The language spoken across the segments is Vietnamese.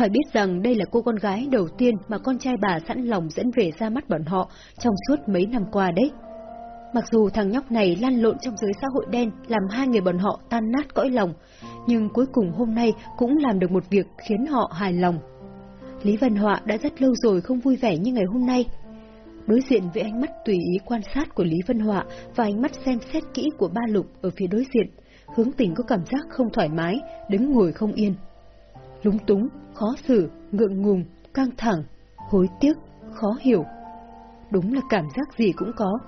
Phải biết rằng đây là cô con gái đầu tiên mà con trai bà sẵn lòng dẫn về ra mắt bọn họ trong suốt mấy năm qua đấy. Mặc dù thằng nhóc này lăn lộn trong giới xã hội đen làm hai người bọn họ tan nát cõi lòng, nhưng cuối cùng hôm nay cũng làm được một việc khiến họ hài lòng. Lý Văn Họa đã rất lâu rồi không vui vẻ như ngày hôm nay. Đối diện với ánh mắt tùy ý quan sát của Lý Văn Họa và ánh mắt xem xét kỹ của ba lục ở phía đối diện, hướng tình có cảm giác không thoải mái, đứng ngồi không yên. Lúng túng, khó xử, ngượng ngùng, căng thẳng, hối tiếc, khó hiểu. Đúng là cảm giác gì cũng có.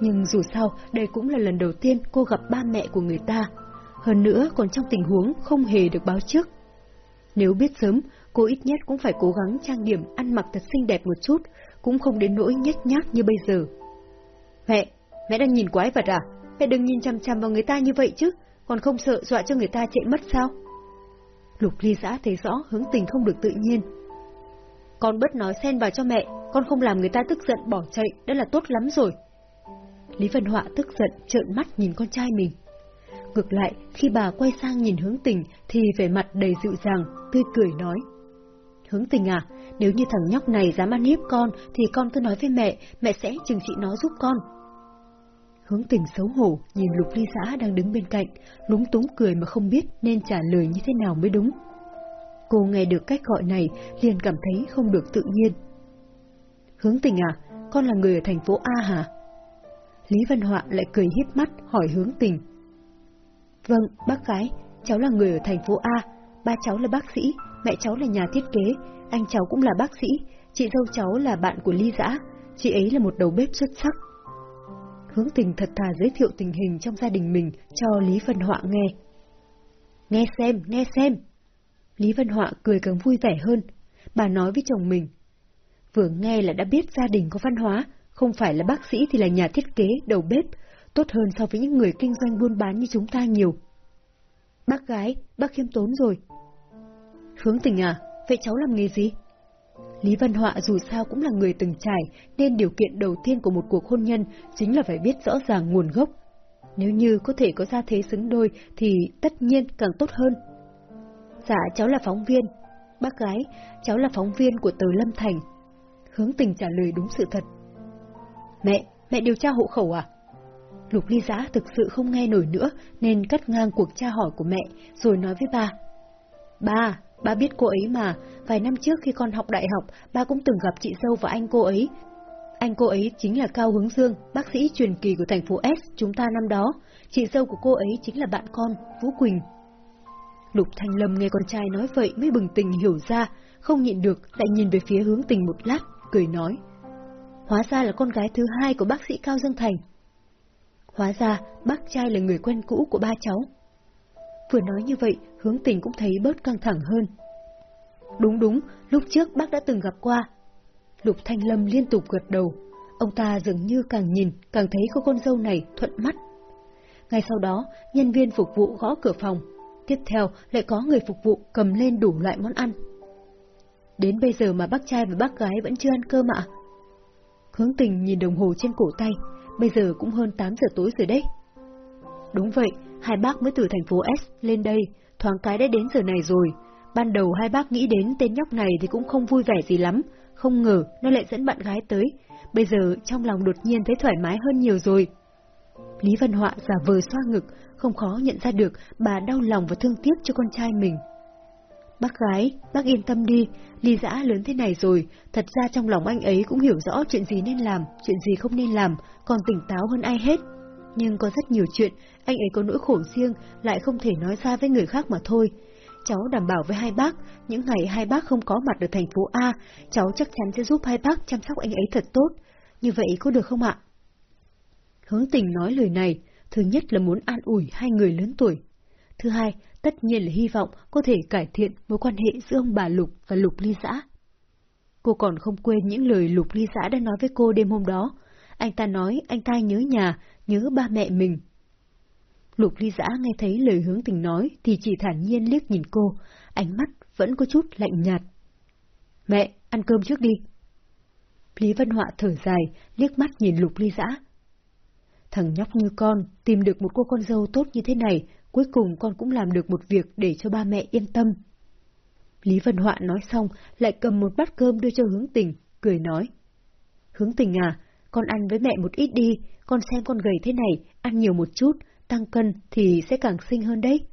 Nhưng dù sao, đây cũng là lần đầu tiên cô gặp ba mẹ của người ta. Hơn nữa còn trong tình huống không hề được báo trước. Nếu biết sớm, cô ít nhất cũng phải cố gắng trang điểm ăn mặc thật xinh đẹp một chút, cũng không đến nỗi nhếch nhác như bây giờ. Mẹ, mẹ đang nhìn quái vật à? Mẹ đừng nhìn chằm chằm vào người ta như vậy chứ, còn không sợ dọa cho người ta chạy mất sao? Lục ly giã thấy rõ hướng tình không được tự nhiên. Con bớt nói xen vào cho mẹ, con không làm người ta tức giận bỏ chạy, đã là tốt lắm rồi. Lý Văn Họa tức giận trợn mắt nhìn con trai mình. Ngược lại, khi bà quay sang nhìn hướng tình thì vẻ mặt đầy dịu dàng, tươi cười nói. Hướng tình à, nếu như thằng nhóc này dám ăn hiếp con thì con cứ nói với mẹ, mẹ sẽ chừng trị nó giúp con. Hướng tình xấu hổ nhìn lục ly xã đang đứng bên cạnh, lúng túng cười mà không biết nên trả lời như thế nào mới đúng. Cô nghe được cách gọi này liền cảm thấy không được tự nhiên. Hướng tình à, con là người ở thành phố A hả? Lý Văn Họa lại cười hiếp mắt hỏi hướng tình. Vâng, bác gái, cháu là người ở thành phố A, ba cháu là bác sĩ, mẹ cháu là nhà thiết kế, anh cháu cũng là bác sĩ, chị dâu cháu là bạn của Ly Dã, chị ấy là một đầu bếp xuất sắc. Hướng tình thật thà giới thiệu tình hình trong gia đình mình cho Lý Văn Họa nghe. Nghe xem, nghe xem. Lý Văn Họa cười càng vui vẻ hơn. Bà nói với chồng mình. Vừa nghe là đã biết gia đình có văn hóa, không phải là bác sĩ thì là nhà thiết kế, đầu bếp, tốt hơn so với những người kinh doanh buôn bán như chúng ta nhiều. Bác gái, bác khiêm tốn rồi. Hướng tình à, vậy cháu làm nghề gì? Lý Văn Họa dù sao cũng là người từng trải, nên điều kiện đầu tiên của một cuộc hôn nhân chính là phải biết rõ ràng nguồn gốc. Nếu như có thể có gia thế xứng đôi thì tất nhiên càng tốt hơn. Dạ, cháu là phóng viên. Bác gái, cháu là phóng viên của tờ Lâm Thành. Hướng tình trả lời đúng sự thật. Mẹ, mẹ điều tra hộ khẩu à? Lục ly giã thực sự không nghe nổi nữa nên cắt ngang cuộc tra hỏi của mẹ rồi nói với ba. Ba, ba biết cô ấy mà, vài năm trước khi con học đại học, ba cũng từng gặp chị dâu và anh cô ấy. Anh cô ấy chính là Cao Hướng Dương, bác sĩ truyền kỳ của thành phố S chúng ta năm đó. Chị dâu của cô ấy chính là bạn con, Vũ Quỳnh. Lục Thanh Lâm nghe con trai nói vậy mới bừng tỉnh hiểu ra, không nhịn được lại nhìn về phía hướng tình một lát, cười nói. Hóa ra là con gái thứ hai của bác sĩ Cao Dương Thành. Hóa ra bác trai là người quen cũ của ba cháu. Vừa nói như vậy, hướng tình cũng thấy bớt căng thẳng hơn. Đúng đúng, lúc trước bác đã từng gặp qua. Lục Thanh Lâm liên tục gật đầu. Ông ta dường như càng nhìn, càng thấy cô con dâu này thuận mắt. Ngay sau đó, nhân viên phục vụ gõ cửa phòng. Tiếp theo, lại có người phục vụ cầm lên đủ loại món ăn. Đến bây giờ mà bác trai và bác gái vẫn chưa ăn cơm ạ. Hướng tình nhìn đồng hồ trên cổ tay, bây giờ cũng hơn 8 giờ tối rồi đấy. Đúng vậy, hai bác mới từ thành phố S lên đây, thoáng cái đã đến giờ này rồi. Ban đầu hai bác nghĩ đến tên nhóc này thì cũng không vui vẻ gì lắm, không ngờ nó lại dẫn bạn gái tới. Bây giờ trong lòng đột nhiên thấy thoải mái hơn nhiều rồi. Lý Văn Họa giả vờ xoa ngực, không khó nhận ra được bà đau lòng và thương tiếc cho con trai mình. Bác gái, bác yên tâm đi, ly dã lớn thế này rồi, thật ra trong lòng anh ấy cũng hiểu rõ chuyện gì nên làm, chuyện gì không nên làm, còn tỉnh táo hơn ai hết. Nhưng có rất nhiều chuyện, anh ấy có nỗi khổ riêng, lại không thể nói ra với người khác mà thôi. Cháu đảm bảo với hai bác, những ngày hai bác không có mặt ở thành phố A, cháu chắc chắn sẽ giúp hai bác chăm sóc anh ấy thật tốt. Như vậy có được không ạ? Hướng tình nói lời này, thứ nhất là muốn an ủi hai người lớn tuổi. Thứ hai, tất nhiên là hy vọng có thể cải thiện mối quan hệ giữa ông bà Lục và Lục Ly Giã. Cô còn không quên những lời Lục Ly Giã đã nói với cô đêm hôm đó. Anh ta nói anh ta nhớ nhà, nhớ ba mẹ mình. Lục Ly Giã nghe thấy lời hướng tình nói thì chỉ thản nhiên liếc nhìn cô, ánh mắt vẫn có chút lạnh nhạt. Mẹ, ăn cơm trước đi. Lý Văn Họa thở dài, liếc mắt nhìn Lục Ly Giã. Thằng nhóc như con, tìm được một cô con dâu tốt như thế này, cuối cùng con cũng làm được một việc để cho ba mẹ yên tâm. Lý Vân Họa nói xong, lại cầm một bát cơm đưa cho hướng tình, cười nói. Hướng tình à, con ăn với mẹ một ít đi, con xem con gầy thế này, ăn nhiều một chút, tăng cân thì sẽ càng xinh hơn đấy.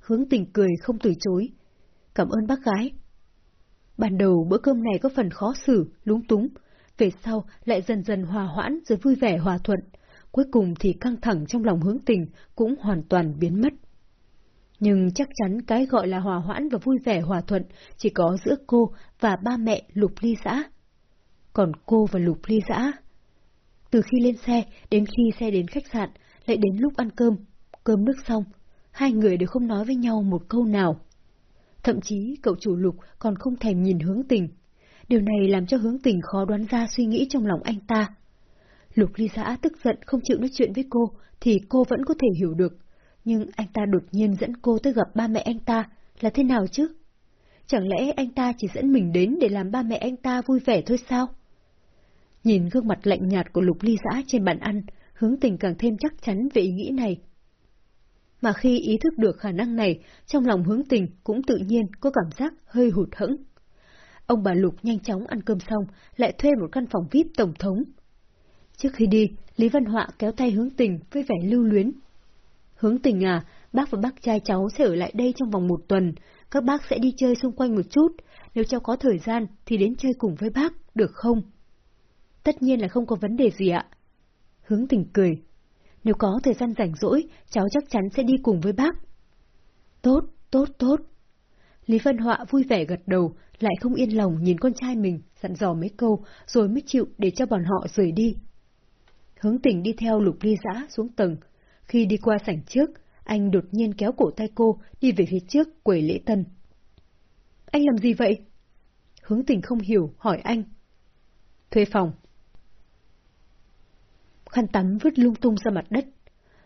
Hướng tình cười không từ chối. Cảm ơn bác gái. Ban đầu bữa cơm này có phần khó xử, lúng túng, về sau lại dần dần hòa hoãn rồi vui vẻ hòa thuận, cuối cùng thì căng thẳng trong lòng hướng tình cũng hoàn toàn biến mất. Nhưng chắc chắn cái gọi là hòa hoãn và vui vẻ hòa thuận chỉ có giữa cô và ba mẹ Lục Ly Giã. Còn cô và Lục Ly Giã... Từ khi lên xe đến khi xe đến khách sạn, lại đến lúc ăn cơm, cơm nước xong, hai người đều không nói với nhau một câu nào. Thậm chí cậu chủ Lục còn không thèm nhìn hướng tình. Điều này làm cho hướng tình khó đoán ra suy nghĩ trong lòng anh ta. Lục ly giã tức giận không chịu nói chuyện với cô, thì cô vẫn có thể hiểu được. Nhưng anh ta đột nhiên dẫn cô tới gặp ba mẹ anh ta, là thế nào chứ? Chẳng lẽ anh ta chỉ dẫn mình đến để làm ba mẹ anh ta vui vẻ thôi sao? Nhìn gương mặt lạnh nhạt của lục ly giã trên bàn ăn, hướng tình càng thêm chắc chắn về ý nghĩ này. Mà khi ý thức được khả năng này, trong lòng hướng tình cũng tự nhiên có cảm giác hơi hụt hẫng. Ông bà Lục nhanh chóng ăn cơm xong, lại thuê một căn phòng VIP tổng thống. Trước khi đi, Lý Văn Họa kéo tay hướng tình với vẻ lưu luyến. Hướng tình à, bác và bác trai cháu sẽ ở lại đây trong vòng một tuần, các bác sẽ đi chơi xung quanh một chút, nếu cháu có thời gian thì đến chơi cùng với bác, được không? Tất nhiên là không có vấn đề gì ạ. Hướng tình cười. Nếu có thời gian rảnh rỗi, cháu chắc chắn sẽ đi cùng với bác. Tốt, tốt, tốt. Lý Văn Họa vui vẻ gật đầu, lại không yên lòng nhìn con trai mình, dặn dò mấy câu, rồi mới chịu để cho bọn họ rời đi. Hướng tình đi theo lục ly giã xuống tầng. Khi đi qua sảnh trước, anh đột nhiên kéo cổ tay cô đi về phía trước quầy lễ tân. Anh làm gì vậy? Hướng tình không hiểu, hỏi anh. Thuê phòng. Khăn tắm vứt lung tung ra mặt đất.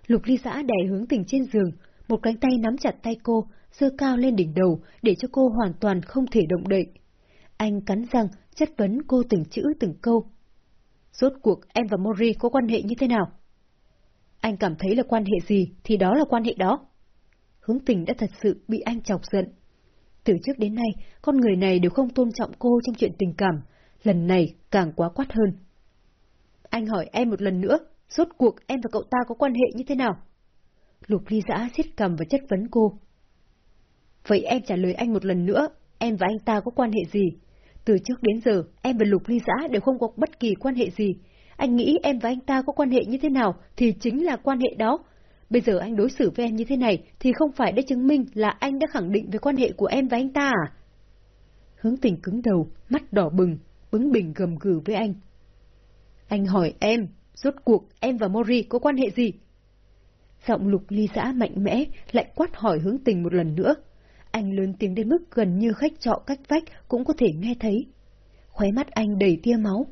Lục ly giã đè hướng tình trên giường, một cánh tay nắm chặt tay cô, dơ cao lên đỉnh đầu để cho cô hoàn toàn không thể động đậy. Anh cắn răng, chất vấn cô từng chữ từng câu. Rốt cuộc em và Mori có quan hệ như thế nào? Anh cảm thấy là quan hệ gì thì đó là quan hệ đó. Hướng tình đã thật sự bị anh chọc giận. Từ trước đến nay, con người này đều không tôn trọng cô trong chuyện tình cảm, lần này càng quá quát hơn. Anh hỏi em một lần nữa, rốt cuộc em và cậu ta có quan hệ như thế nào? Lục ly giã siết cầm và chất vấn cô. Vậy em trả lời anh một lần nữa, em và anh ta có quan hệ gì? Từ trước đến giờ, em và Lục ly giã đều không có bất kỳ quan hệ gì. Anh nghĩ em và anh ta có quan hệ như thế nào thì chính là quan hệ đó. Bây giờ anh đối xử với em như thế này thì không phải để chứng minh là anh đã khẳng định về quan hệ của em và anh ta à? Hướng tình cứng đầu, mắt đỏ bừng, bứng bình gầm gừ với anh. Anh hỏi em, rốt cuộc em và Mori có quan hệ gì? Giọng lục ly giã mạnh mẽ lại quát hỏi hướng tình một lần nữa. Anh lớn tiếng đến mức gần như khách trọ cách vách cũng có thể nghe thấy. Khóe mắt anh đầy tia máu.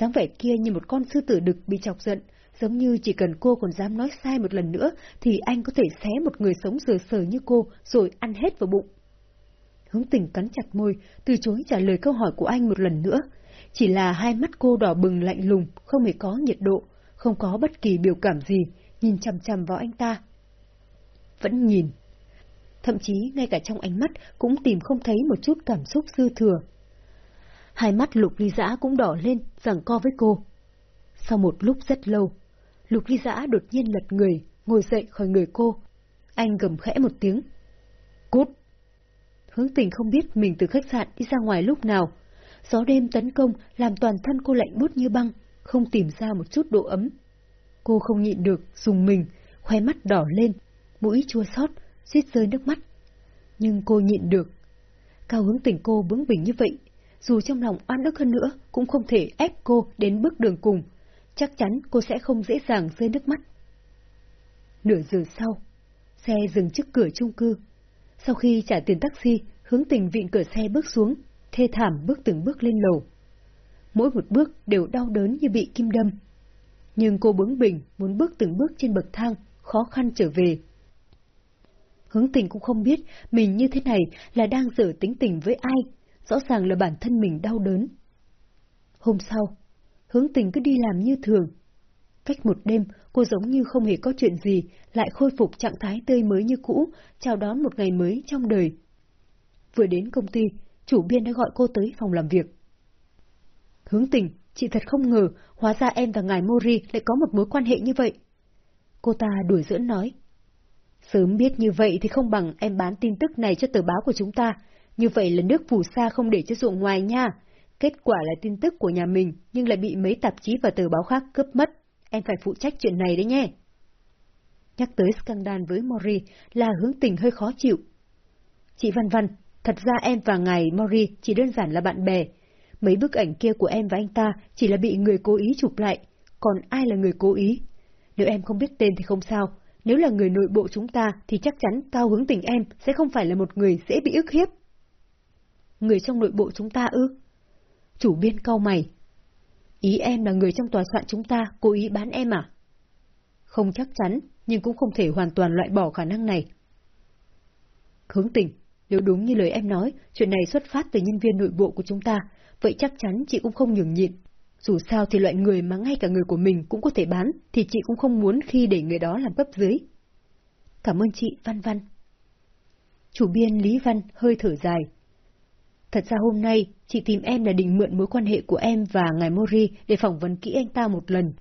dáng vẻ kia như một con sư tử đực bị chọc giận, giống như chỉ cần cô còn dám nói sai một lần nữa thì anh có thể xé một người sống sờ sờ như cô rồi ăn hết vào bụng. Hướng tình cắn chặt môi, từ chối trả lời câu hỏi của anh một lần nữa. Chỉ là hai mắt cô đỏ bừng lạnh lùng, không hề có nhiệt độ, không có bất kỳ biểu cảm gì, nhìn chằm chằm vào anh ta. Vẫn nhìn. Thậm chí ngay cả trong ánh mắt cũng tìm không thấy một chút cảm xúc dư thừa. Hai mắt lục ly giã cũng đỏ lên, giằng co với cô. Sau một lúc rất lâu, lục ly giã đột nhiên lật người, ngồi dậy khỏi người cô. Anh gầm khẽ một tiếng. Cút! Hướng tình không biết mình từ khách sạn đi ra ngoài lúc nào. Gió đêm tấn công làm toàn thân cô lạnh bút như băng, không tìm ra một chút độ ấm. Cô không nhịn được, dùng mình, khoe mắt đỏ lên, mũi chua xót, suýt rơi nước mắt. Nhưng cô nhịn được. Cao hướng tình cô bướng bỉnh như vậy, dù trong lòng oan ức hơn nữa, cũng không thể ép cô đến bước đường cùng. Chắc chắn cô sẽ không dễ dàng rơi nước mắt. Nửa giờ sau, xe dừng trước cửa chung cư. Sau khi trả tiền taxi, hướng tình vịn cửa xe bước xuống, thê thảm bước từng bước lên lầu. Mỗi một bước đều đau đớn như bị kim đâm. Nhưng cô bướng bỉnh muốn bước từng bước trên bậc thang, khó khăn trở về. Hướng tình cũng không biết mình như thế này là đang dở tính tình với ai, rõ ràng là bản thân mình đau đớn. Hôm sau, hướng tình cứ đi làm như thường. Cách một đêm, cô giống như không hề có chuyện gì, lại khôi phục trạng thái tươi mới như cũ, chào đón một ngày mới trong đời. vừa đến công ty, chủ biên đã gọi cô tới phòng làm việc. Hướng tình, chị thật không ngờ, hóa ra em và ngài Mori lại có một mối quan hệ như vậy. Cô ta đuổi dưỡng nói. Sớm biết như vậy thì không bằng em bán tin tức này cho tờ báo của chúng ta. Như vậy là nước phù sa không để cho ruộng ngoài nha. Kết quả là tin tức của nhà mình nhưng lại bị mấy tạp chí và tờ báo khác cướp mất. Em phải phụ trách chuyện này đấy nhé. Nhắc tới scandal với Mori là hướng tình hơi khó chịu. Chị Văn Văn, thật ra em và ngài Mori chỉ đơn giản là bạn bè. Mấy bức ảnh kia của em và anh ta chỉ là bị người cố ý chụp lại, còn ai là người cố ý? Nếu em không biết tên thì không sao, nếu là người nội bộ chúng ta thì chắc chắn cao hướng tình em sẽ không phải là một người dễ bị ức hiếp. Người trong nội bộ chúng ta ư? Chủ biên cau mày. Ý em là người trong tòa soạn chúng ta cố ý bán em à? Không chắc chắn, nhưng cũng không thể hoàn toàn loại bỏ khả năng này. Hướng tình, nếu đúng như lời em nói, chuyện này xuất phát từ nhân viên nội bộ của chúng ta, vậy chắc chắn chị cũng không nhường nhịn. Dù sao thì loại người mà ngay cả người của mình cũng có thể bán, thì chị cũng không muốn khi để người đó làm cấp dưới. Cảm ơn chị, Văn Văn. Chủ biên Lý Văn hơi thở dài. Thật ra hôm nay, chị tìm em là định mượn mối quan hệ của em và ngài Mori để phỏng vấn kỹ anh ta một lần.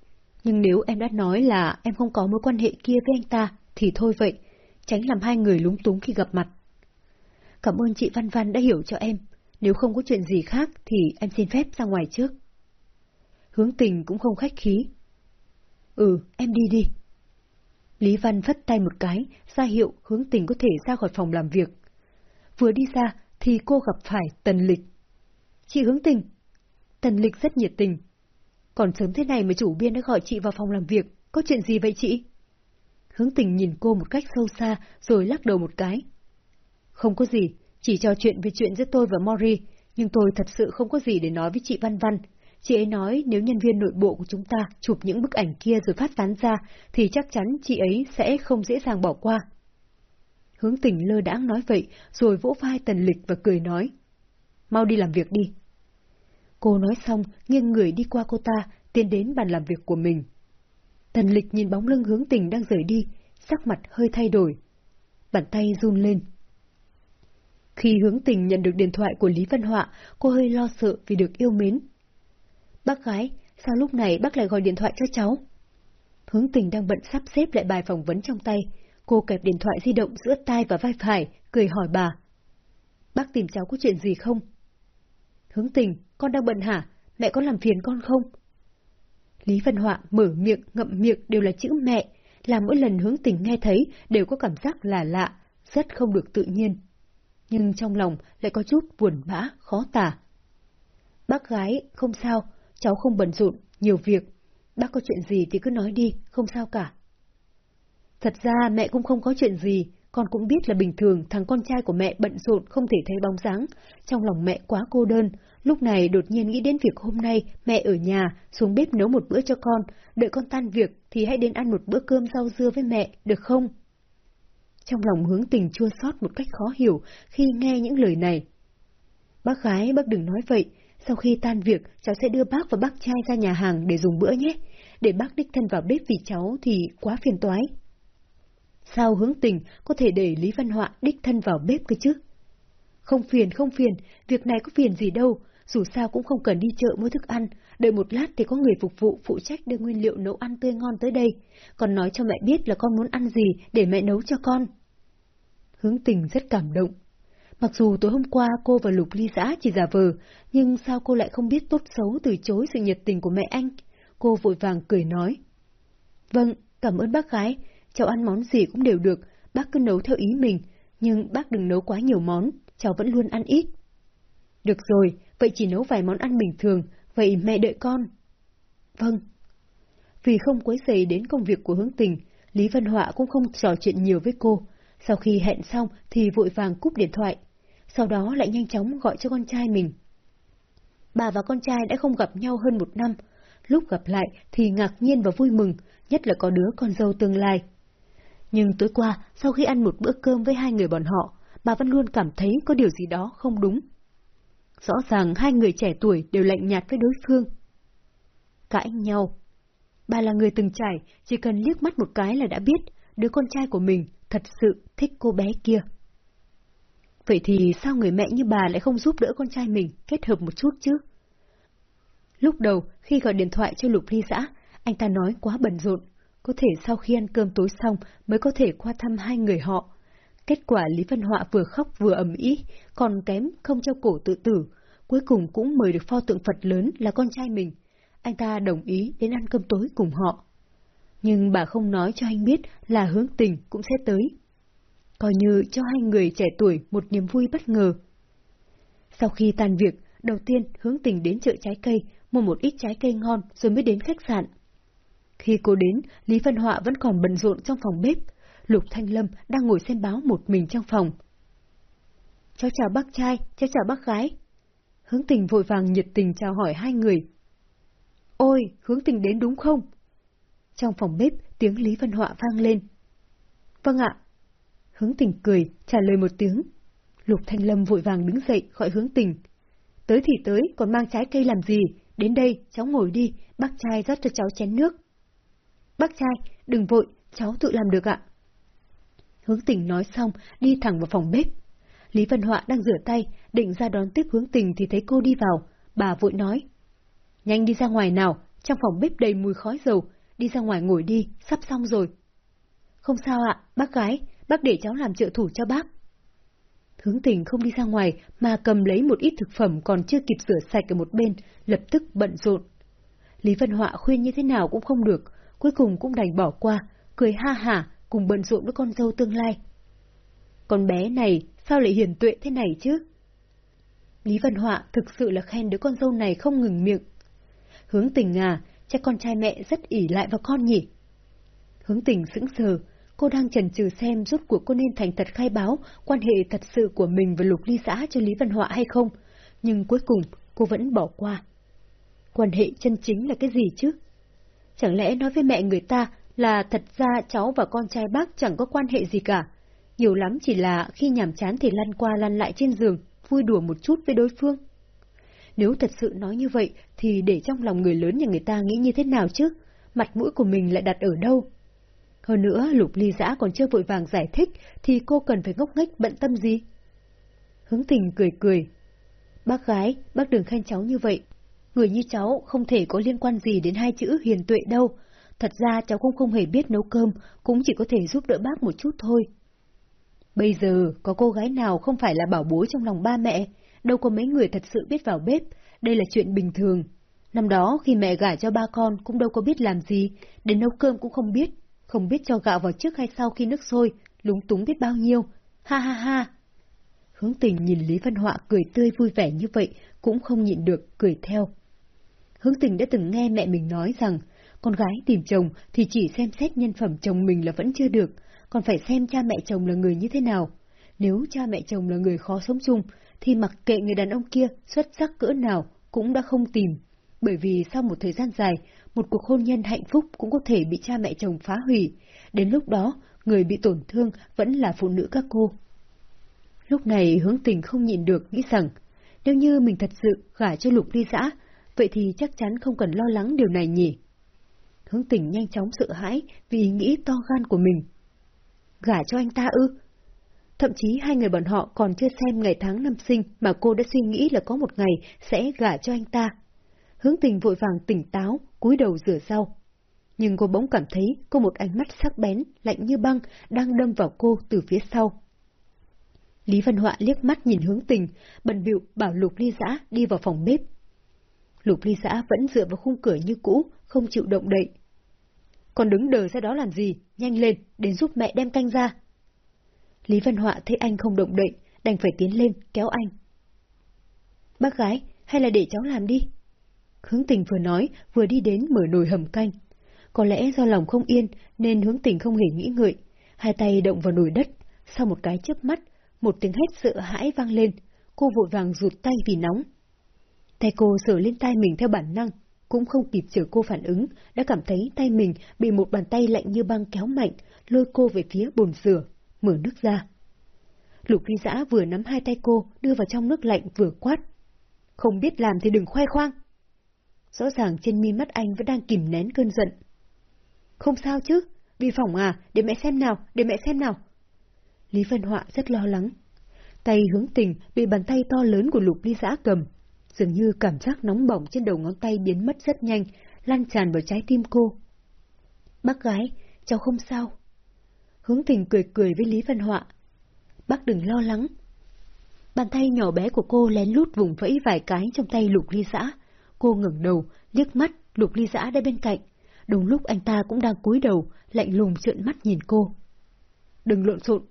Nhưng nếu em đã nói là em không có mối quan hệ kia với anh ta, thì thôi vậy, tránh làm hai người lúng túng khi gặp mặt. Cảm ơn chị Văn Văn đã hiểu cho em. Nếu không có chuyện gì khác thì em xin phép ra ngoài trước. Hướng tình cũng không khách khí. Ừ, em đi đi. Lý Văn vất tay một cái, ra hiệu hướng tình có thể ra khỏi phòng làm việc. Vừa đi ra thì cô gặp phải Tần Lịch. Chị hướng tình. Tần Lịch rất nhiệt tình. Còn sớm thế này mà chủ biên đã gọi chị vào phòng làm việc, có chuyện gì vậy chị? Hướng tình nhìn cô một cách sâu xa rồi lắc đầu một cái. Không có gì, chỉ trò chuyện về chuyện giữa tôi và Mori, nhưng tôi thật sự không có gì để nói với chị Văn Văn. Chị ấy nói nếu nhân viên nội bộ của chúng ta chụp những bức ảnh kia rồi phát tán ra, thì chắc chắn chị ấy sẽ không dễ dàng bỏ qua. Hướng tình lơ đãng nói vậy, rồi vỗ vai tần lịch và cười nói. Mau đi làm việc đi. Cô nói xong, nghiêng người đi qua cô ta, tiến đến bàn làm việc của mình. Tần lịch nhìn bóng lưng hướng tình đang rời đi, sắc mặt hơi thay đổi. Bàn tay run lên. Khi hướng tình nhận được điện thoại của Lý Văn Họa, cô hơi lo sợ vì được yêu mến. Bác gái, sao lúc này bác lại gọi điện thoại cho cháu? Hướng tình đang bận sắp xếp lại bài phỏng vấn trong tay. Cô kẹp điện thoại di động giữa tai và vai phải, cười hỏi bà. Bác tìm cháu có chuyện gì không? Hướng tình, con đang bận hả? Mẹ có làm phiền con không? Lý Văn Họa mở miệng, ngậm miệng đều là chữ mẹ, làm mỗi lần hướng tình nghe thấy đều có cảm giác là lạ, rất không được tự nhiên nhưng trong lòng lại có chút buồn bã, khó tả. Bác gái, không sao, cháu không bận rộn, nhiều việc. Bác có chuyện gì thì cứ nói đi, không sao cả. Thật ra mẹ cũng không có chuyện gì, con cũng biết là bình thường thằng con trai của mẹ bận rộn không thể thấy bóng dáng. Trong lòng mẹ quá cô đơn, lúc này đột nhiên nghĩ đến việc hôm nay mẹ ở nhà xuống bếp nấu một bữa cho con, đợi con tan việc thì hãy đến ăn một bữa cơm rau dưa với mẹ, được không? Trong lòng hướng tình chua xót một cách khó hiểu khi nghe những lời này. Bác gái, bác đừng nói vậy. Sau khi tan việc, cháu sẽ đưa bác và bác trai ra nhà hàng để dùng bữa nhé. Để bác đích thân vào bếp vì cháu thì quá phiền toái. Sao hướng tình có thể để Lý Văn Họa đích thân vào bếp cơ chứ? Không phiền, không phiền, việc này có phiền gì đâu, dù sao cũng không cần đi chợ mua thức ăn, đợi một lát thì có người phục vụ phụ trách đưa nguyên liệu nấu ăn tươi ngon tới đây, còn nói cho mẹ biết là con muốn ăn gì để mẹ nấu cho con. Hướng tình rất cảm động. Mặc dù tối hôm qua cô và Lục ly giã chỉ giả vờ, nhưng sao cô lại không biết tốt xấu từ chối sự nhiệt tình của mẹ anh? Cô vội vàng cười nói. Vâng, cảm ơn bác gái, cháu ăn món gì cũng đều được, bác cứ nấu theo ý mình, nhưng bác đừng nấu quá nhiều món, cháu vẫn luôn ăn ít. Được rồi, vậy chỉ nấu vài món ăn bình thường, vậy mẹ đợi con. Vâng. Vì không quấy rầy đến công việc của hướng tình, Lý Văn Họa cũng không trò chuyện nhiều với cô. Sau khi hẹn xong thì vội vàng cúp điện thoại, sau đó lại nhanh chóng gọi cho con trai mình. Bà và con trai đã không gặp nhau hơn một năm, lúc gặp lại thì ngạc nhiên và vui mừng, nhất là có đứa con dâu tương lai. Nhưng tối qua, sau khi ăn một bữa cơm với hai người bọn họ, bà vẫn luôn cảm thấy có điều gì đó không đúng. Rõ ràng hai người trẻ tuổi đều lạnh nhạt với đối phương. Cãi nhau. Bà là người từng trải, chỉ cần liếc mắt một cái là đã biết đứa con trai của mình thật sự thích cô bé kia. Vậy thì sao người mẹ như bà lại không giúp đỡ con trai mình kết hợp một chút chứ? Lúc đầu, khi gọi điện thoại cho Lục Ly Giã, anh ta nói quá bận rộn, có thể sau khi ăn cơm tối xong mới có thể qua thăm hai người họ. Kết quả Lý Văn Họa vừa khóc vừa ầm ĩ, còn kém không cho cổ tự tử, cuối cùng cũng mời được pho tượng Phật lớn là con trai mình. Anh ta đồng ý đến ăn cơm tối cùng họ. Nhưng bà không nói cho anh biết là hướng tình cũng sẽ tới. Coi như cho hai người trẻ tuổi một niềm vui bất ngờ. Sau khi tan việc, đầu tiên hướng tình đến chợ trái cây, mua một ít trái cây ngon rồi mới đến khách sạn. Khi cô đến, Lý Văn Họa vẫn còn bận rộn trong phòng bếp. Lục Thanh Lâm đang ngồi xem báo một mình trong phòng. Cháu chào bác trai, cháu chào bác gái. Hướng tình vội vàng nhiệt tình chào hỏi hai người. Ôi, hướng tình đến đúng không? Trong phòng bếp, tiếng Lý Văn Họa vang lên. Vâng ạ. Hướng tình cười, trả lời một tiếng. Lục Thanh Lâm vội vàng đứng dậy gọi hướng tình. Tới thì tới, còn mang trái cây làm gì? Đến đây, cháu ngồi đi, bác trai rót cho cháu chén nước. Bác trai, đừng vội, cháu tự làm được ạ. Hướng tình nói xong, đi thẳng vào phòng bếp. Lý Văn Họa đang rửa tay, định ra đón tiếp hướng tình thì thấy cô đi vào. Bà vội nói. Nhanh đi ra ngoài nào, trong phòng bếp đầy mùi khói dầu, đi ra ngoài ngồi đi, sắp xong rồi. Không sao ạ, bác gái, bác để cháu làm trợ thủ cho bác. Hướng tình không đi ra ngoài mà cầm lấy một ít thực phẩm còn chưa kịp rửa sạch ở một bên, lập tức bận rộn. Lý Văn Họa khuyên như thế nào cũng không được, cuối cùng cũng đành bỏ qua, cười ha hả cùng bận rộn với con dâu tương lai. Con bé này sao lại hiền tuệ thế này chứ? Lý Văn Họa thực sự là khen đứa con dâu này không ngừng miệng. Hướng tình à, chắc con trai mẹ rất ỉ lại vào con nhỉ? Hướng tình sững sờ, cô đang chần chừ xem rốt cuộc cô nên thành thật khai báo quan hệ thật sự của mình và Lục Ly xã cho Lý Văn Họa hay không, nhưng cuối cùng cô vẫn bỏ qua. Quan hệ chân chính là cái gì chứ? Chẳng lẽ nói với mẹ người ta là thật ra cháu và con trai bác chẳng có quan hệ gì cả? Nhiều lắm chỉ là khi nhàm chán thì lăn qua lăn lại trên giường, vui đùa một chút với đối phương. Nếu thật sự nói như vậy, thì để trong lòng người lớn nhà người ta nghĩ như thế nào chứ? Mặt mũi của mình lại đặt ở đâu? Hơn nữa, lục ly giã còn chưa vội vàng giải thích, thì cô cần phải ngốc nghếch bận tâm gì? Hướng tình cười cười. Bác gái, bác đừng khen cháu như vậy. Người như cháu không thể có liên quan gì đến hai chữ hiền tuệ đâu. Thật ra cháu cũng không hề biết nấu cơm, cũng chỉ có thể giúp đỡ bác một chút thôi. Bây giờ, có cô gái nào không phải là bảo bối trong lòng ba mẹ, đâu có mấy người thật sự biết vào bếp, đây là chuyện bình thường. Năm đó khi mẹ gả cho ba con cũng đâu có biết làm gì, đến nấu cơm cũng không biết, không biết cho gạo vào trước hay sau khi nước sôi, lúng túng biết bao nhiêu. Ha ha ha! Hướng tình nhìn Lý Văn Họa cười tươi vui vẻ như vậy, cũng không nhịn được, cười theo. Hướng tình đã từng nghe mẹ mình nói rằng, con gái tìm chồng thì chỉ xem xét nhân phẩm chồng mình là vẫn chưa được, còn phải xem cha mẹ chồng là người như thế nào. Nếu cha mẹ chồng là người khó sống chung, thì mặc kệ người đàn ông kia xuất sắc cỡ nào cũng đã không tìm. Bởi vì sau một thời gian dài, một cuộc hôn nhân hạnh phúc cũng có thể bị cha mẹ chồng phá hủy. Đến lúc đó, người bị tổn thương vẫn là phụ nữ các cô. Lúc này hướng tình không nhịn được nghĩ rằng, nếu như mình thật sự gả cho lục ly dã, vậy thì chắc chắn không cần lo lắng điều này nhỉ. Hướng tình nhanh chóng sợ hãi vì ý nghĩ to gan của mình. Gả cho anh ta ư? Thậm chí hai người bọn họ còn chưa xem ngày tháng năm sinh mà cô đã suy nghĩ là có một ngày sẽ gả cho anh ta. Hướng tình vội vàng tỉnh táo, cúi đầu rửa rau. Nhưng cô bỗng cảm thấy có một ánh mắt sắc bén, lạnh như băng, đang đâm vào cô từ phía sau. Lý Văn Họa liếc mắt nhìn hướng tình, bận bịu bảo Lục Ly Giã đi vào phòng bếp. Lục Ly Giã vẫn dựa vào khung cửa như cũ, không chịu động đậy. Còn đứng đờ ra đó làm gì? Nhanh lên, đến giúp mẹ đem canh ra. Lý Văn Họa thấy anh không động đậy, đành phải tiến lên, kéo anh. Bác gái, hay là để cháu làm đi? Hướng tình vừa nói, vừa đi đến mở nồi hầm canh. Có lẽ do lòng không yên, nên hướng tình không hề nghĩ ngợi. Hai tay động vào nồi đất, sau một cái chớp mắt, một tiếng hét sợ hãi vang lên, cô vội vàng rụt tay vì nóng. Tay cô sờ lên tay mình theo bản năng, cũng không kịp chờ cô phản ứng, đã cảm thấy tay mình bị một bàn tay lạnh như băng kéo mạnh, lôi cô về phía bồn rửa, mở nước ra. Lục ly giã vừa nắm hai tay cô, đưa vào trong nước lạnh vừa quát. Không biết làm thì đừng khoe khoang. Rõ ràng trên mi mắt anh vẫn đang kìm nén cơn giận. Không sao chứ, vì phỏng à, để mẹ xem nào, để mẹ xem nào. Lý Vân Họa rất lo lắng. Tay hướng tình bị bàn tay to lớn của lục ly giã cầm. Dường như cảm giác nóng bỏng trên đầu ngón tay biến mất rất nhanh, lan tràn vào trái tim cô. Bác gái, cháu không sao. Hướng tình cười cười với Lý Văn Họa. Bác đừng lo lắng. Bàn tay nhỏ bé của cô lén lút vùng vẫy vài cái trong tay lục ly giã. Cô ngẩng đầu, liếc mắt, lục ly giã đã bên cạnh. Đúng lúc anh ta cũng đang cúi đầu, lạnh lùng trợn mắt nhìn cô. Đừng lộn xộn.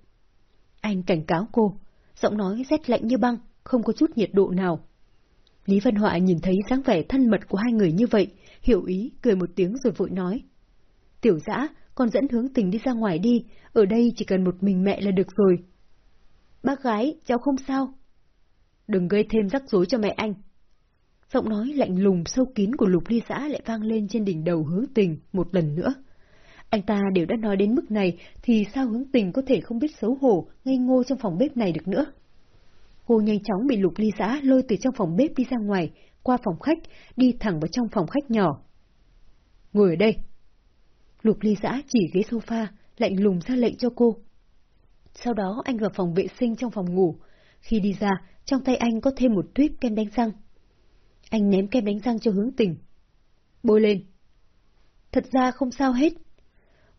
Anh cảnh cáo cô, giọng nói rét lạnh như băng, không có chút nhiệt độ nào. Lý Văn Họa nhìn thấy dáng vẻ thân mật của hai người như vậy, hiểu ý, cười một tiếng rồi vội nói. Tiểu dã, con dẫn hướng tình đi ra ngoài đi, ở đây chỉ cần một mình mẹ là được rồi. Bác gái, cháu không sao. Đừng gây thêm rắc rối cho mẹ anh. Giọng nói lạnh lùng sâu kín của lục ly xã lại vang lên trên đỉnh đầu hướng tình một lần nữa. Anh ta đều đã nói đến mức này thì sao hướng tình có thể không biết xấu hổ, ngây ngô trong phòng bếp này được nữa. Cô nhanh chóng bị lục ly giã lôi từ trong phòng bếp đi ra ngoài, qua phòng khách, đi thẳng vào trong phòng khách nhỏ. Ngồi ở đây. Lục ly giã chỉ ghế sofa, lạnh lùng ra lệnh cho cô. Sau đó anh vào phòng vệ sinh trong phòng ngủ. Khi đi ra, trong tay anh có thêm một tuyết kem đánh răng. Anh ném kem đánh răng cho hướng tình. Bôi lên. Thật ra không sao hết.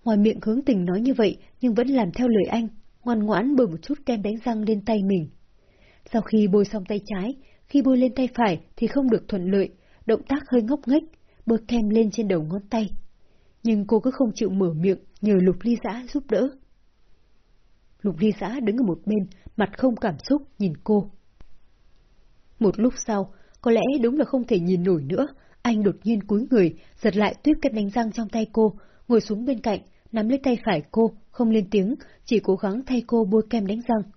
Ngoài miệng hướng tình nói như vậy, nhưng vẫn làm theo lời anh, ngoan ngoãn bôi một chút kem đánh răng lên tay mình. Sau khi bôi xong tay trái, khi bôi lên tay phải thì không được thuận lợi, động tác hơi ngốc nghếch, bôi kem lên trên đầu ngón tay. Nhưng cô cứ không chịu mở miệng, nhờ Lục Ly Giã giúp đỡ. Lục Ly Giã đứng ở một bên, mặt không cảm xúc, nhìn cô. Một lúc sau, có lẽ đúng là không thể nhìn nổi nữa, anh đột nhiên cúi người, giật lại tuyết kem đánh răng trong tay cô, ngồi xuống bên cạnh, nắm lấy tay phải cô, không lên tiếng, chỉ cố gắng thay cô bôi kem đánh răng.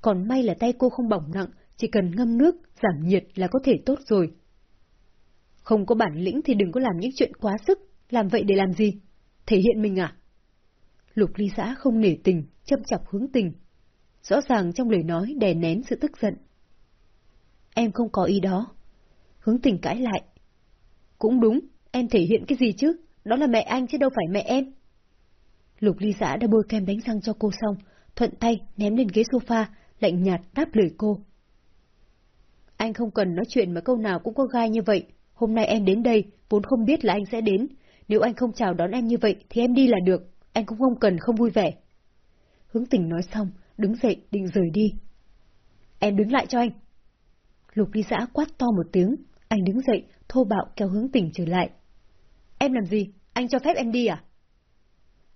Còn may là tay cô không bỏng nặng, chỉ cần ngâm nước, giảm nhiệt là có thể tốt rồi. Không có bản lĩnh thì đừng có làm những chuyện quá sức, làm vậy để làm gì? Thể hiện mình à? Lục ly xã không nể tình, châm chọc hướng tình. Rõ ràng trong lời nói đè nén sự tức giận. Em không có ý đó. Hướng tình cãi lại. Cũng đúng, em thể hiện cái gì chứ? Đó là mẹ anh chứ đâu phải mẹ em. Lục ly xã đã bôi kem đánh răng cho cô xong, thuận tay ném lên ghế sofa, lạnh nhạt đáp lời cô. Anh không cần nói chuyện mà câu nào cũng có gai như vậy. Hôm nay em đến đây, vốn không biết là anh sẽ đến. Nếu anh không chào đón em như vậy thì em đi là được, anh cũng không cần không vui vẻ. Hướng tình nói xong, đứng dậy định rời đi. Em đứng lại cho anh. Lục ly giã quát to một tiếng, anh đứng dậy, thô bạo kéo hướng tình trở lại. Em làm gì? Anh cho phép em đi à?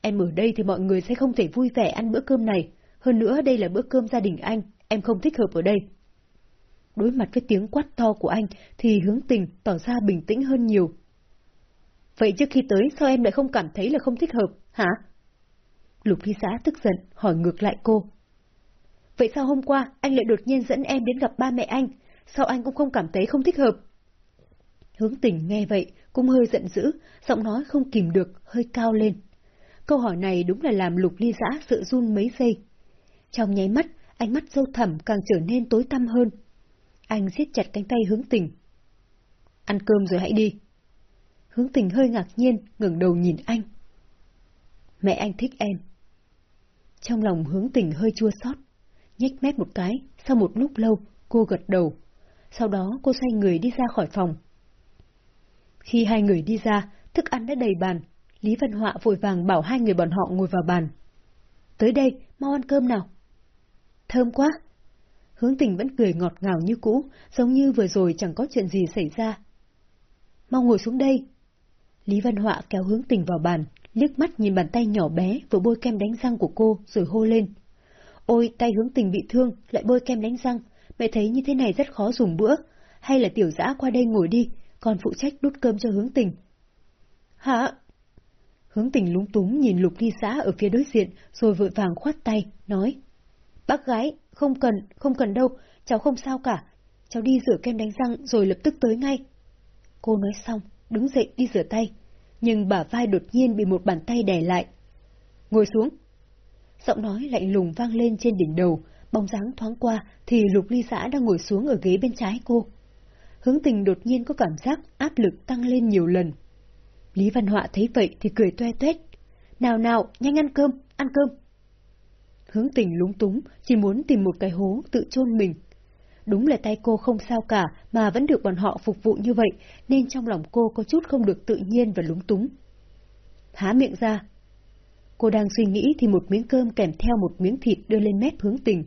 Em ở đây thì mọi người sẽ không thể vui vẻ ăn bữa cơm này. Hơn nữa đây là bữa cơm gia đình anh, em không thích hợp ở đây. Đối mặt với tiếng quát to của anh thì hướng tình tỏ ra bình tĩnh hơn nhiều. Vậy trước khi tới sao em lại không cảm thấy là không thích hợp, hả? Lục ly xã tức giận hỏi ngược lại cô. Vậy sao hôm qua anh lại đột nhiên dẫn em đến gặp ba mẹ anh? Sao anh cũng không cảm thấy không thích hợp? Hướng tình nghe vậy, cũng hơi giận dữ, giọng nói không kìm được, hơi cao lên. Câu hỏi này đúng là làm lục ly giã sợ run mấy giây. Trong nháy mắt, ánh mắt sâu thẳm càng trở nên tối tăm hơn. Anh siết chặt cánh tay hướng tình. Ăn cơm rồi hãy đi. Hướng tình hơi ngạc nhiên, ngẩng đầu nhìn anh. Mẹ anh thích em. Trong lòng hướng tình hơi chua xót, nhếch mép một cái, sau một lúc lâu, cô gật đầu. Sau đó cô xoay người đi ra khỏi phòng. Khi hai người đi ra, thức ăn đã đầy bàn. Lý Văn Họa vội vàng bảo hai người bọn họ ngồi vào bàn. Tới đây, mau ăn cơm nào. Thơm quá! Hướng tình vẫn cười ngọt ngào như cũ, giống như vừa rồi chẳng có chuyện gì xảy ra. Mau ngồi xuống đây. Lý Văn Họa kéo hướng tình vào bàn, liếc mắt nhìn bàn tay nhỏ bé vừa bôi kem đánh răng của cô rồi hô lên. Ôi, tay hướng tình bị thương, lại bôi kem đánh răng, mẹ thấy như thế này rất khó dùng bữa. Hay là tiểu dã qua đây ngồi đi, còn phụ trách đút cơm cho hướng tình. Hả? Hướng tình lúng túng nhìn lục ly xã ở phía đối diện, rồi vội vàng khoát tay, nói. Bác gái, không cần, không cần đâu, cháu không sao cả. Cháu đi rửa kem đánh răng rồi lập tức tới ngay. Cô nói xong, đứng dậy đi rửa tay, nhưng bả vai đột nhiên bị một bàn tay đè lại. Ngồi xuống. Giọng nói lạnh lùng vang lên trên đỉnh đầu, bóng dáng thoáng qua thì lục ly xã đang ngồi xuống ở ghế bên trái cô hướng tình đột nhiên có cảm giác áp lực tăng lên nhiều lần. Lý Văn Họa thấy vậy thì cười toe toét. Nào nào, nhanh ăn cơm, ăn cơm. Hướng tình lúng túng, chỉ muốn tìm một cái hố tự chôn mình. Đúng là tay cô không sao cả mà vẫn được bọn họ phục vụ như vậy, nên trong lòng cô có chút không được tự nhiên và lúng túng. Há miệng ra. Cô đang suy nghĩ thì một miếng cơm kèm theo một miếng thịt đưa lên mép hướng tình.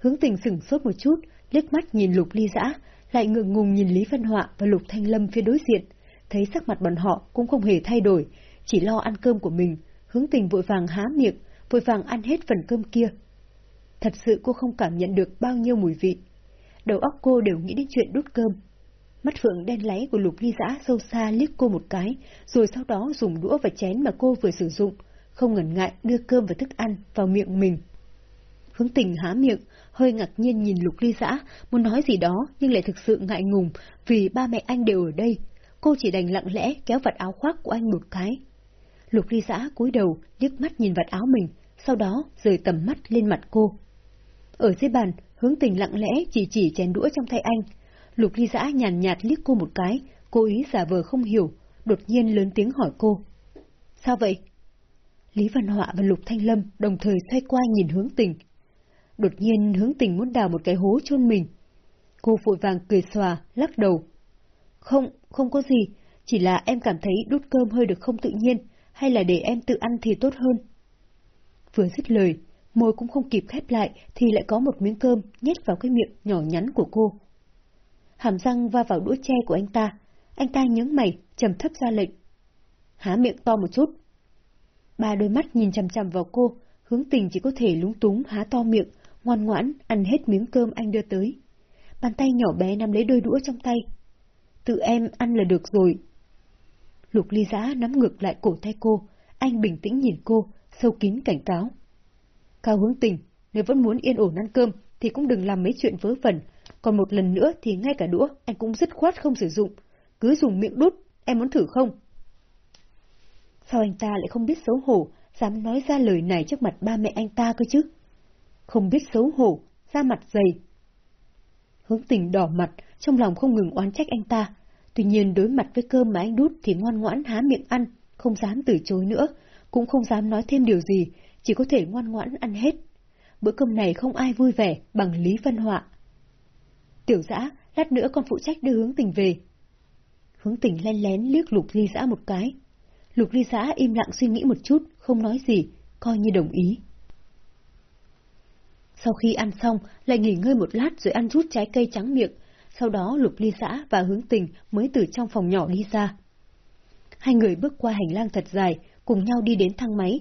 Hướng tình sửng sốt một chút, liếc mắt nhìn lục ly dã lại ngượng ngùng nhìn Lý Văn Họa và lục thanh lâm phía đối diện, thấy sắc mặt bọn họ cũng không hề thay đổi, chỉ lo ăn cơm của mình, hướng tình vội vàng há miệng, vội vàng ăn hết phần cơm kia. Thật sự cô không cảm nhận được bao nhiêu mùi vị. Đầu óc cô đều nghĩ đến chuyện đút cơm. Mắt phượng đen láy của lục ly giã sâu xa liếc cô một cái, rồi sau đó dùng đũa và chén mà cô vừa sử dụng, không ngần ngại đưa cơm và thức ăn vào miệng mình. Hướng tình há miệng, hơi ngạc nhiên nhìn lục ly giã, muốn nói gì đó nhưng lại thực sự ngại ngùng vì ba mẹ anh đều ở đây. Cô chỉ đành lặng lẽ kéo vạt áo khoác của anh một cái. Lục ly giã cúi đầu, liếc mắt nhìn vạt áo mình, sau đó rời tầm mắt lên mặt cô. Ở dưới bàn, hướng tình lặng lẽ chỉ chỉ chén đũa trong tay anh. Lục ly giã nhàn nhạt liếc cô một cái, cố ý giả vờ không hiểu, đột nhiên lớn tiếng hỏi cô. Sao vậy? Lý Văn Họa và Lục Thanh Lâm đồng thời xoay qua nhìn hướng tình. Đột nhiên hướng tình muốn đào một cái hố chôn mình. Cô vội vàng cười xòa, lắc đầu. Không, không có gì, chỉ là em cảm thấy đút cơm hơi được không tự nhiên, hay là để em tự ăn thì tốt hơn. Vừa dứt lời, môi cũng không kịp khép lại thì lại có một miếng cơm nhét vào cái miệng nhỏ nhắn của cô. Hàm răng va vào đũa tre của anh ta, anh ta nhướng mày, trầm thấp ra lệnh. Há miệng to một chút. Ba đôi mắt nhìn chằm chằm vào cô, hướng tình chỉ có thể lúng túng há to miệng, ngoan ngoãn ăn hết miếng cơm anh đưa tới. Bàn tay nhỏ bé nắm lấy đôi đũa trong tay. Tự em ăn là được rồi. Lục ly giã nắm ngược lại cổ tay cô, anh bình tĩnh nhìn cô, sâu kín cảnh cáo. Cao hướng tình, nếu vẫn muốn yên ổn ăn cơm thì cũng đừng làm mấy chuyện vớ vẩn, còn một lần nữa thì ngay cả đũa anh cũng dứt khoát không sử dụng, cứ dùng miệng đút, em muốn thử không? Sao anh ta lại không biết xấu hổ, dám nói ra lời này trước mặt ba mẹ anh ta cơ chứ? Không biết xấu hổ, ra mặt dày. Hướng tình đỏ mặt, trong lòng không ngừng oán trách anh ta. Tuy nhiên đối mặt với cơm mà anh đút thì ngoan ngoãn há miệng ăn, không dám từ chối nữa, cũng không dám nói thêm điều gì, chỉ có thể ngoan ngoãn ăn hết. Bữa cơm này không ai vui vẻ bằng Lý Văn Họa. Tiểu dã, lát nữa con phụ trách đưa hướng tình về. Hướng tình len lén liếc lục ly dã một cái. Lục ly dã im lặng suy nghĩ một chút, không nói gì, coi như đồng ý. Sau khi ăn xong, lại nghỉ ngơi một lát rồi ăn chút trái cây trắng miệng, sau đó lục ly Giã và hướng tình mới từ trong phòng nhỏ đi ra. Hai người bước qua hành lang thật dài, cùng nhau đi đến thang máy.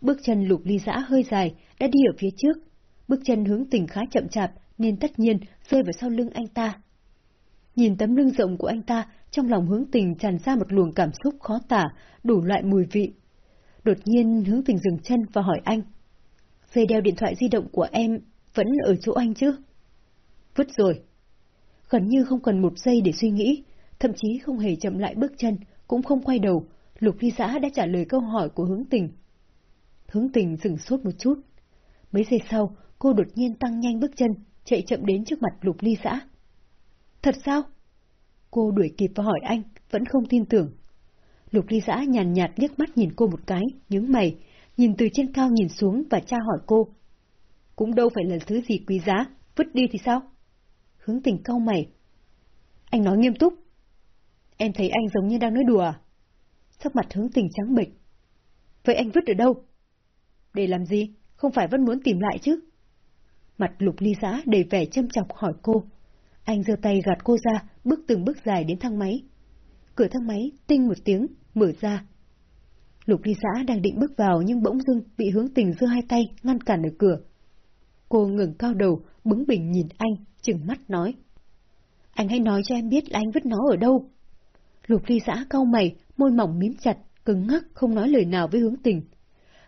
Bước chân lục ly Giã hơi dài, đã đi ở phía trước. Bước chân hướng tình khá chậm chạp, nên tất nhiên rơi vào sau lưng anh ta. Nhìn tấm lưng rộng của anh ta, trong lòng hướng tình tràn ra một luồng cảm xúc khó tả, đủ loại mùi vị. Đột nhiên hướng tình dừng chân và hỏi anh. Dây đeo điện thoại di động của em vẫn ở chỗ anh chứ? Vứt rồi. Gần như không cần một giây để suy nghĩ, thậm chí không hề chậm lại bước chân, cũng không quay đầu, Lục Ly Giã đã trả lời câu hỏi của hướng tình. Hướng tình dừng sốt một chút. Mấy giây sau, cô đột nhiên tăng nhanh bước chân, chạy chậm đến trước mặt Lục Ly Giã. Thật sao? Cô đuổi kịp và hỏi anh, vẫn không tin tưởng. Lục Ly Giã nhàn nhạt liếc mắt nhìn cô một cái, nhướng mày, nhìn từ trên cao nhìn xuống và tra hỏi cô. Cũng đâu phải là thứ gì quý giá, vứt đi thì sao? Hướng tình cau mày. Anh nói nghiêm túc. Em thấy anh giống như đang nói đùa à? Sắc mặt hướng tình trắng bệch. Vậy anh vứt ở đâu? Để làm gì? Không phải vẫn muốn tìm lại chứ? Mặt lục ly giã đầy vẻ châm chọc hỏi cô. Anh giơ tay gạt cô ra, bước từng bước dài đến thang máy. Cửa thang máy tinh một tiếng, mở ra. Lục ly giã đang định bước vào nhưng bỗng dưng bị hướng tình giơ hai tay ngăn cản ở cửa. Cô ngừng cao đầu, bứng bỉnh nhìn anh, chừng mắt nói. Anh hãy nói cho em biết là anh vứt nó ở đâu. Lục ly giã cau mày, môi mỏng mím chặt, cứng ngắc không nói lời nào với hướng tình.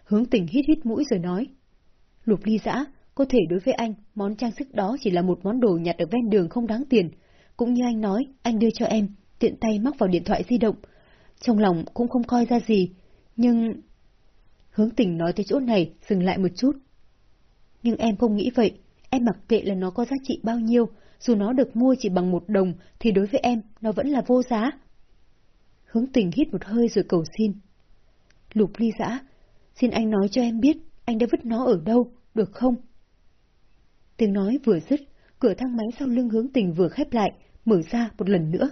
Hướng tình hít hít mũi rồi nói. Lục ly giã, có thể đối với anh, món trang sức đó chỉ là một món đồ nhặt ở ven đường không đáng tiền. Cũng như anh nói, anh đưa cho em, tiện tay móc vào điện thoại di động. Trong lòng cũng không coi ra gì, nhưng... Hướng tình nói tới chỗ này, dừng lại một chút. Nhưng em không nghĩ vậy, em mặc kệ là nó có giá trị bao nhiêu, dù nó được mua chỉ bằng một đồng, thì đối với em, nó vẫn là vô giá. Hướng tình hít một hơi rồi cầu xin. Lục ly giã, xin anh nói cho em biết anh đã vứt nó ở đâu, được không? Tiếng nói vừa dứt, cửa thang máy sau lưng hướng tình vừa khép lại, mở ra một lần nữa.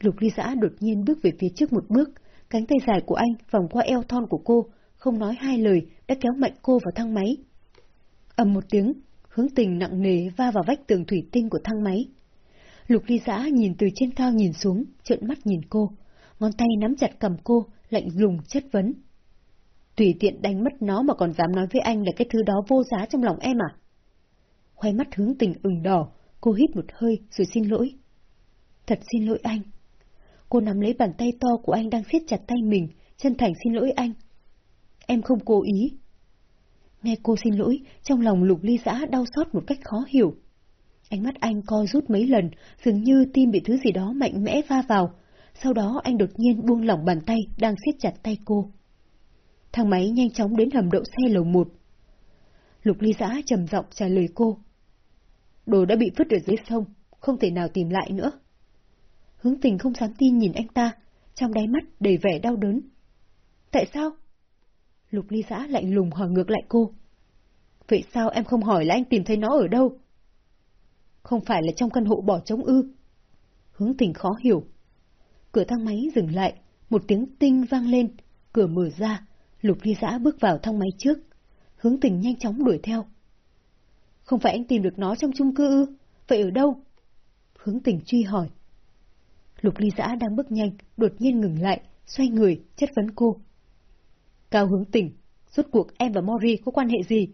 Lục ly giã đột nhiên bước về phía trước một bước, cánh tay dài của anh vòng qua eo thon của cô, không nói hai lời, đã kéo mạnh cô vào thang máy. ầm một tiếng, hướng tình nặng nề va vào vách tường thủy tinh của thang máy. Lục ly giã nhìn từ trên cao nhìn xuống, trợn mắt nhìn cô, ngón tay nắm chặt cầm cô, lạnh lùng chất vấn. Tùy tiện đánh mất nó mà còn dám nói với anh là cái thứ đó vô giá trong lòng em à? Khoe mắt hướng tình ửng đỏ, cô hít một hơi rồi xin lỗi. Thật xin lỗi anh. Cô nắm lấy bàn tay to của anh đang siết chặt tay mình, chân thành xin lỗi anh. Em không cố ý. Nghe cô xin lỗi, trong lòng lục ly giã đau xót một cách khó hiểu. Ánh mắt anh co rút mấy lần, dường như tim bị thứ gì đó mạnh mẽ va vào. Sau đó anh đột nhiên buông lỏng bàn tay đang siết chặt tay cô. Thang máy nhanh chóng đến hầm đậu xe lầu một. Lục ly giã trầm giọng trả lời cô. Đồ đã bị vứt ở dưới sông, không thể nào tìm lại nữa. Hướng tình không dám tin nhìn anh ta, trong đáy mắt đầy vẻ đau đớn. Tại sao? Lục ly giã lạnh lùng hỏi ngược lại cô. Vậy sao em không hỏi là anh tìm thấy nó ở đâu? Không phải là trong căn hộ bỏ trống ư? Hướng tình khó hiểu. Cửa thang máy dừng lại, một tiếng tinh vang lên, cửa mở ra, lục ly giã bước vào thang máy trước. Hướng tình nhanh chóng đuổi theo. Không phải anh tìm được nó trong chung cư ư? Vậy ở đâu? Hướng tình truy hỏi. Lục ly giã đang bước nhanh, đột nhiên ngừng lại, xoay người, chất vấn cô. Cao hướng tình, rốt cuộc em và Mori có quan hệ gì?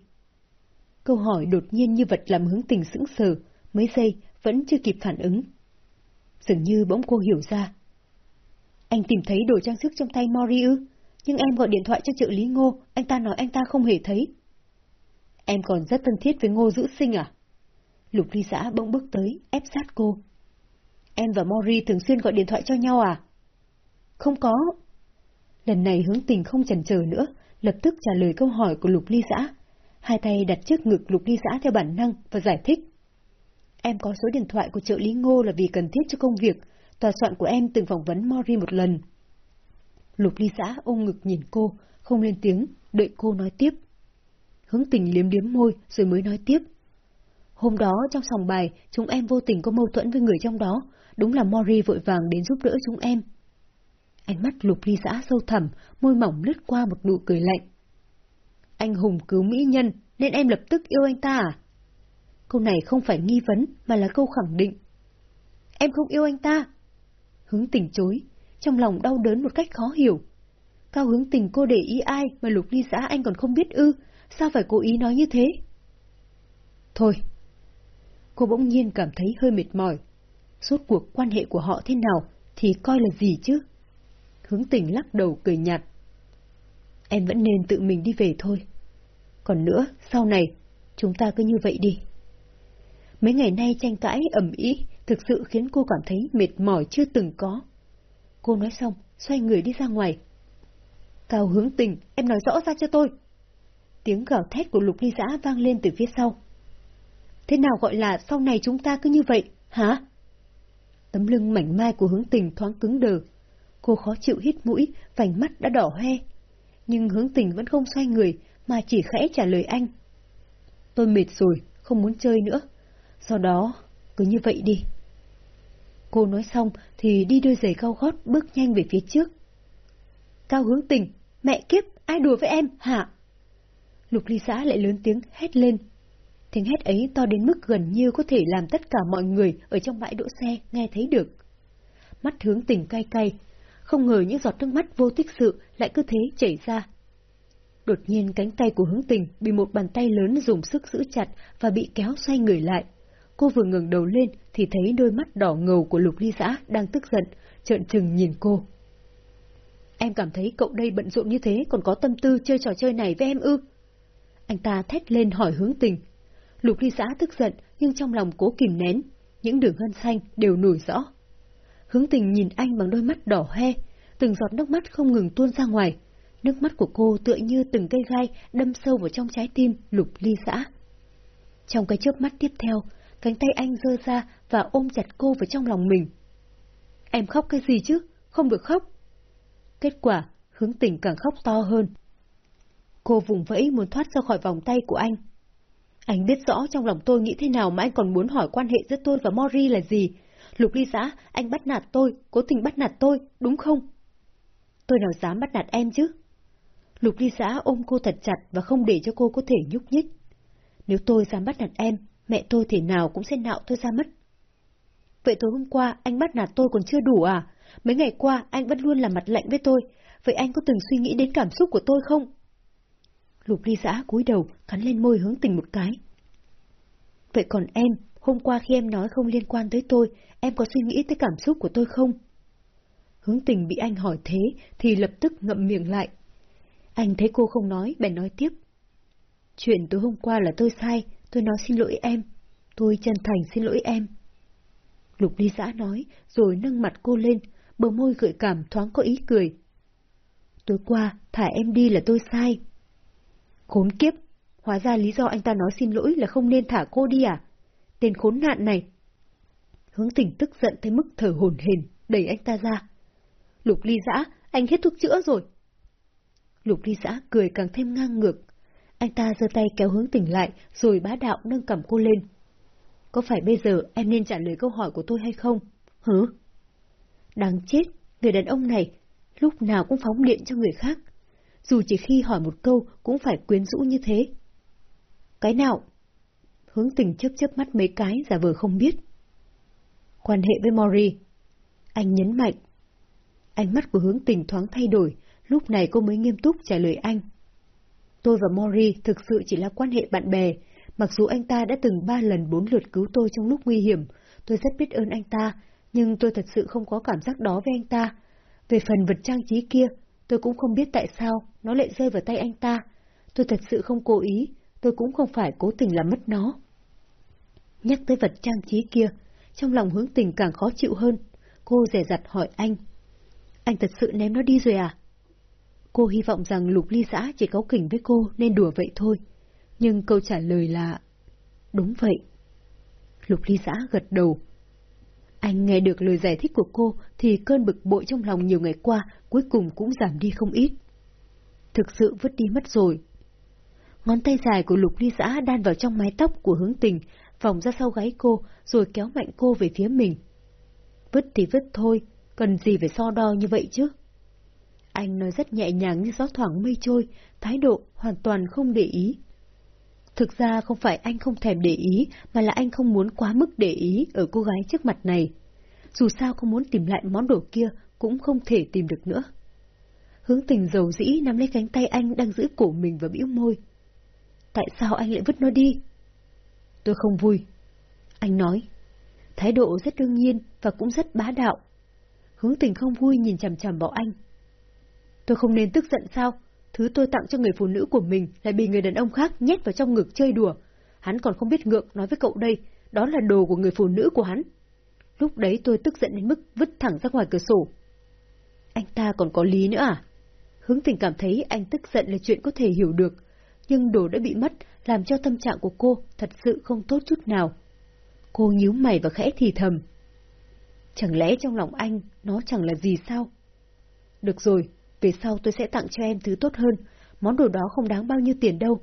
Câu hỏi đột nhiên như vật làm hướng tình sững sờ, mấy giây vẫn chưa kịp phản ứng. Dường như bỗng cô hiểu ra. Anh tìm thấy đồ trang sức trong tay Mori ư? Nhưng em gọi điện thoại cho trợ lý Ngô, anh ta nói anh ta không hề thấy. Em còn rất thân thiết với Ngô giữ Sinh à? Lục ly xã bỗng bước tới, ép sát cô. Em và Mori thường xuyên gọi điện thoại cho nhau à? Không có. Lần này hướng tình không chần chờ nữa, lập tức trả lời câu hỏi của Lục Ly Xã. Hai tay đặt trước ngực Lục Ly Xã theo bản năng và giải thích. Em có số điện thoại của trợ lý Ngô là vì cần thiết cho công việc. Tòa soạn của em từng phỏng vấn Mori một lần. Lục Ly Xã ôm ngực nhìn cô, không lên tiếng, đợi cô nói tiếp. Hướng tình liếm liếm môi rồi mới nói tiếp. Hôm đó trong sòng bài, chúng em vô tình có mâu thuẫn với người trong đó, đúng là Mori vội vàng đến giúp đỡ chúng em. Ánh mắt lục ly giã sâu thẳm, môi mỏng lướt qua một nụ cười lạnh. Anh hùng cứu mỹ nhân, nên em lập tức yêu anh ta à? Câu này không phải nghi vấn, mà là câu khẳng định. Em không yêu anh ta. Hướng tình chối, trong lòng đau đớn một cách khó hiểu. Cao hướng tình cô để ý ai mà lục ly giã anh còn không biết ư, sao phải cố ý nói như thế? Thôi. Cô bỗng nhiên cảm thấy hơi mệt mỏi. Suốt cuộc quan hệ của họ thế nào thì coi là gì chứ? Hướng tình lắc đầu cười nhạt. Em vẫn nên tự mình đi về thôi. Còn nữa, sau này, chúng ta cứ như vậy đi. Mấy ngày nay tranh cãi ẩm ý thực sự khiến cô cảm thấy mệt mỏi chưa từng có. Cô nói xong, xoay người đi ra ngoài. Cao hướng tình, em nói rõ ra cho tôi. Tiếng gào thét của lục ly giã vang lên từ phía sau. Thế nào gọi là sau này chúng ta cứ như vậy, hả? Tấm lưng mảnh mai của hướng tình thoáng cứng đờ, Cô khó chịu hít mũi, vành mắt đã đỏ hoe. Nhưng hướng tình vẫn không xoay người, mà chỉ khẽ trả lời anh. Tôi mệt rồi, không muốn chơi nữa. Sau đó, cứ như vậy đi. Cô nói xong thì đi đôi giày cao gót bước nhanh về phía trước. Cao hướng tình, mẹ kiếp, ai đùa với em, hả? Lục ly xã lại lớn tiếng hét lên. Tiếng hét ấy to đến mức gần như có thể làm tất cả mọi người ở trong bãi đỗ xe nghe thấy được. Mắt hướng tình cay cay, không ngờ những giọt nước mắt vô tích sự lại cứ thế chảy ra. Đột nhiên cánh tay của hướng tình bị một bàn tay lớn dùng sức giữ chặt và bị kéo xoay người lại. Cô vừa ngừng đầu lên thì thấy đôi mắt đỏ ngầu của lục ly giã đang tức giận, trợn trừng nhìn cô. Em cảm thấy cậu đây bận rộn như thế còn có tâm tư chơi trò chơi này với em ư? Anh ta thét lên hỏi hướng tình. Lục ly giã tức giận nhưng trong lòng cố kìm nén, những đường hân xanh đều nổi rõ. Hướng tình nhìn anh bằng đôi mắt đỏ hoe, từng giọt nước mắt không ngừng tuôn ra ngoài. Nước mắt của cô tựa như từng cây gai đâm sâu vào trong trái tim lục ly xã. Trong cái chớp mắt tiếp theo, cánh tay anh rơi ra và ôm chặt cô vào trong lòng mình. Em khóc cái gì chứ? Không được khóc. Kết quả, hướng tình càng khóc to hơn. Cô vùng vẫy muốn thoát ra khỏi vòng tay của anh, Anh biết rõ trong lòng tôi nghĩ thế nào mà anh còn muốn hỏi quan hệ giữa tôi và Mori là gì. Lục ly giã, anh bắt nạt tôi, cố tình bắt nạt tôi, đúng không? Tôi nào dám bắt nạt em chứ? Lục ly giã ôm cô thật chặt và không để cho cô có thể nhúc nhích. Nếu tôi dám bắt nạt em, mẹ tôi thể nào cũng sẽ nạo tôi ra mất. Vậy tối hôm qua anh bắt nạt tôi còn chưa đủ à? Mấy ngày qua anh vẫn luôn làm mặt lạnh với tôi. Vậy anh có từng suy nghĩ đến cảm xúc của tôi không? Lục ly giã cúi đầu, cắn lên môi hướng tình một cái. Vậy còn em, hôm qua khi em nói không liên quan tới tôi, em có suy nghĩ tới cảm xúc của tôi không? Hướng tình bị anh hỏi thế thì lập tức ngậm miệng lại. Anh thấy cô không nói, bèn nói tiếp. Chuyện tối hôm qua là tôi sai, tôi nói xin lỗi em. Tôi chân thành xin lỗi em. Lục ly giã nói, rồi nâng mặt cô lên, bờ môi gợi cảm thoáng có ý cười. Tối qua, thả em đi là tôi sai. Khốn kiếp! Hóa ra lý do anh ta nói xin lỗi là không nên thả cô đi à? Tên khốn nạn này! Hướng tình tức giận tới mức thở hổn hển, đẩy anh ta ra. Lục ly giã, anh hết thuốc chữa rồi. Lục ly giã cười càng thêm ngang ngược. Anh ta giơ tay kéo hướng tình lại, rồi bá đạo nâng cầm cô lên. Có phải bây giờ em nên trả lời câu hỏi của tôi hay không? Hứ? Đáng chết, người đàn ông này, lúc nào cũng phóng điện cho người khác. Dù chỉ khi hỏi một câu cũng phải quyến rũ như thế. Cái nào? Hướng tình chớp chớp mắt mấy cái giả vờ không biết. Quan hệ với Mori. Anh nhấn mạnh. Ánh mắt của hướng tình thoáng thay đổi, lúc này cô mới nghiêm túc trả lời anh. Tôi và Mori thực sự chỉ là quan hệ bạn bè, mặc dù anh ta đã từng ba lần bốn lượt cứu tôi trong lúc nguy hiểm, tôi rất biết ơn anh ta, nhưng tôi thật sự không có cảm giác đó với anh ta. Về phần vật trang trí kia, tôi cũng không biết tại sao nó lại rơi vào tay anh ta. Tôi thật sự không cố ý, tôi cũng không phải cố tình làm mất nó. Nhắc tới vật trang trí kia, trong lòng hướng tình càng khó chịu hơn. Cô rẻ rặt hỏi anh. Anh thật sự ném nó đi rồi à? Cô hy vọng rằng lục ly xã chỉ cấu kỉnh với cô nên đùa vậy thôi. Nhưng câu trả lời là... Đúng vậy. Lục ly xã gật đầu. Anh nghe được lời giải thích của cô thì cơn bực bội trong lòng nhiều ngày qua cuối cùng cũng giảm đi không ít. Thực sự vứt đi mất rồi. Ngón tay dài của lục ly Giã đan vào trong mái tóc của hướng tình, vòng ra sau gáy cô rồi kéo mạnh cô về phía mình. Vứt thì vứt thôi, cần gì phải so đo như vậy chứ? Anh nói rất nhẹ nhàng như gió thoảng mây trôi, thái độ hoàn toàn không để ý. Thực ra không phải anh không thèm để ý, mà là anh không muốn quá mức để ý ở cô gái trước mặt này. Dù sao không muốn tìm lại món đồ kia, cũng không thể tìm được nữa. Hướng tình dầu dĩ nắm lấy cánh tay anh đang giữ cổ mình và bĩu môi. Tại sao anh lại vứt nó đi? Tôi không vui. Anh nói. Thái độ rất đương nhiên và cũng rất bá đạo. Hướng tình không vui nhìn chằm chằm vào anh. Tôi không nên tức giận sao? Thứ tôi tặng cho người phụ nữ của mình lại bị người đàn ông khác nhét vào trong ngực chơi đùa. Hắn còn không biết ngượng nói với cậu đây, đó là đồ của người phụ nữ của hắn. Lúc đấy tôi tức giận đến mức vứt thẳng ra ngoài cửa sổ. Anh ta còn có lý nữa à? Hướng tình cảm thấy anh tức giận là chuyện có thể hiểu được, nhưng đồ đã bị mất, làm cho tâm trạng của cô thật sự không tốt chút nào. Cô nhíu mày và khẽ thì thầm. Chẳng lẽ trong lòng anh nó chẳng là gì sao? Được rồi, về sau tôi sẽ tặng cho em thứ tốt hơn, món đồ đó không đáng bao nhiêu tiền đâu.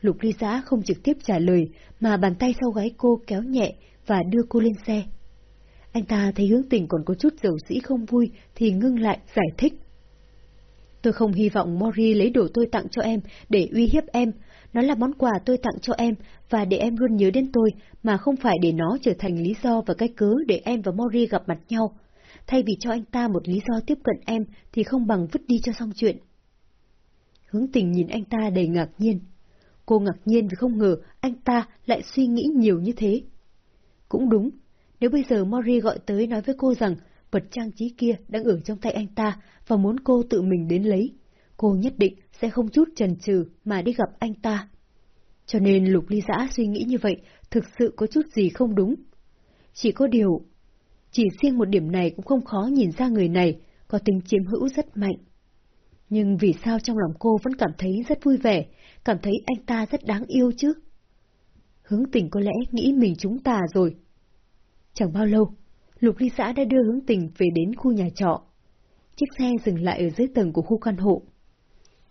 Lục ly giã không trực tiếp trả lời, mà bàn tay sau gáy cô kéo nhẹ và đưa cô lên xe. Anh ta thấy hướng tình còn có chút dầu dĩ không vui thì ngưng lại giải thích. Tôi không hy vọng Mori lấy đồ tôi tặng cho em để uy hiếp em. Nó là món quà tôi tặng cho em và để em luôn nhớ đến tôi mà không phải để nó trở thành lý do và cái cớ để em và Mori gặp mặt nhau thay vì cho anh ta một lý do tiếp cận em thì không bằng vứt đi cho xong chuyện. Hướng tình nhìn anh ta đầy ngạc nhiên. Cô ngạc nhiên vì không ngờ anh ta lại suy nghĩ nhiều như thế. Cũng đúng, nếu bây giờ Mori gọi tới nói với cô rằng vật trang trí kia đang ở trong tay anh ta và muốn cô tự mình đến lấy, cô nhất định sẽ không chút chần chừ mà đi gặp anh ta. Cho nên Lục Ly Giã suy nghĩ như vậy thực sự có chút gì không đúng. Chỉ có điều chỉ riêng một điểm này cũng không khó nhìn ra người này có tính chiếm hữu rất mạnh. Nhưng vì sao trong lòng cô vẫn cảm thấy rất vui vẻ, cảm thấy anh ta rất đáng yêu chứ? Hướng tình có lẽ nghĩ mình chúng ta rồi. Chẳng bao lâu, Lục Ly xã đã đưa hướng tình về đến khu nhà trọ. Chiếc xe dừng lại ở dưới tầng của khu căn hộ.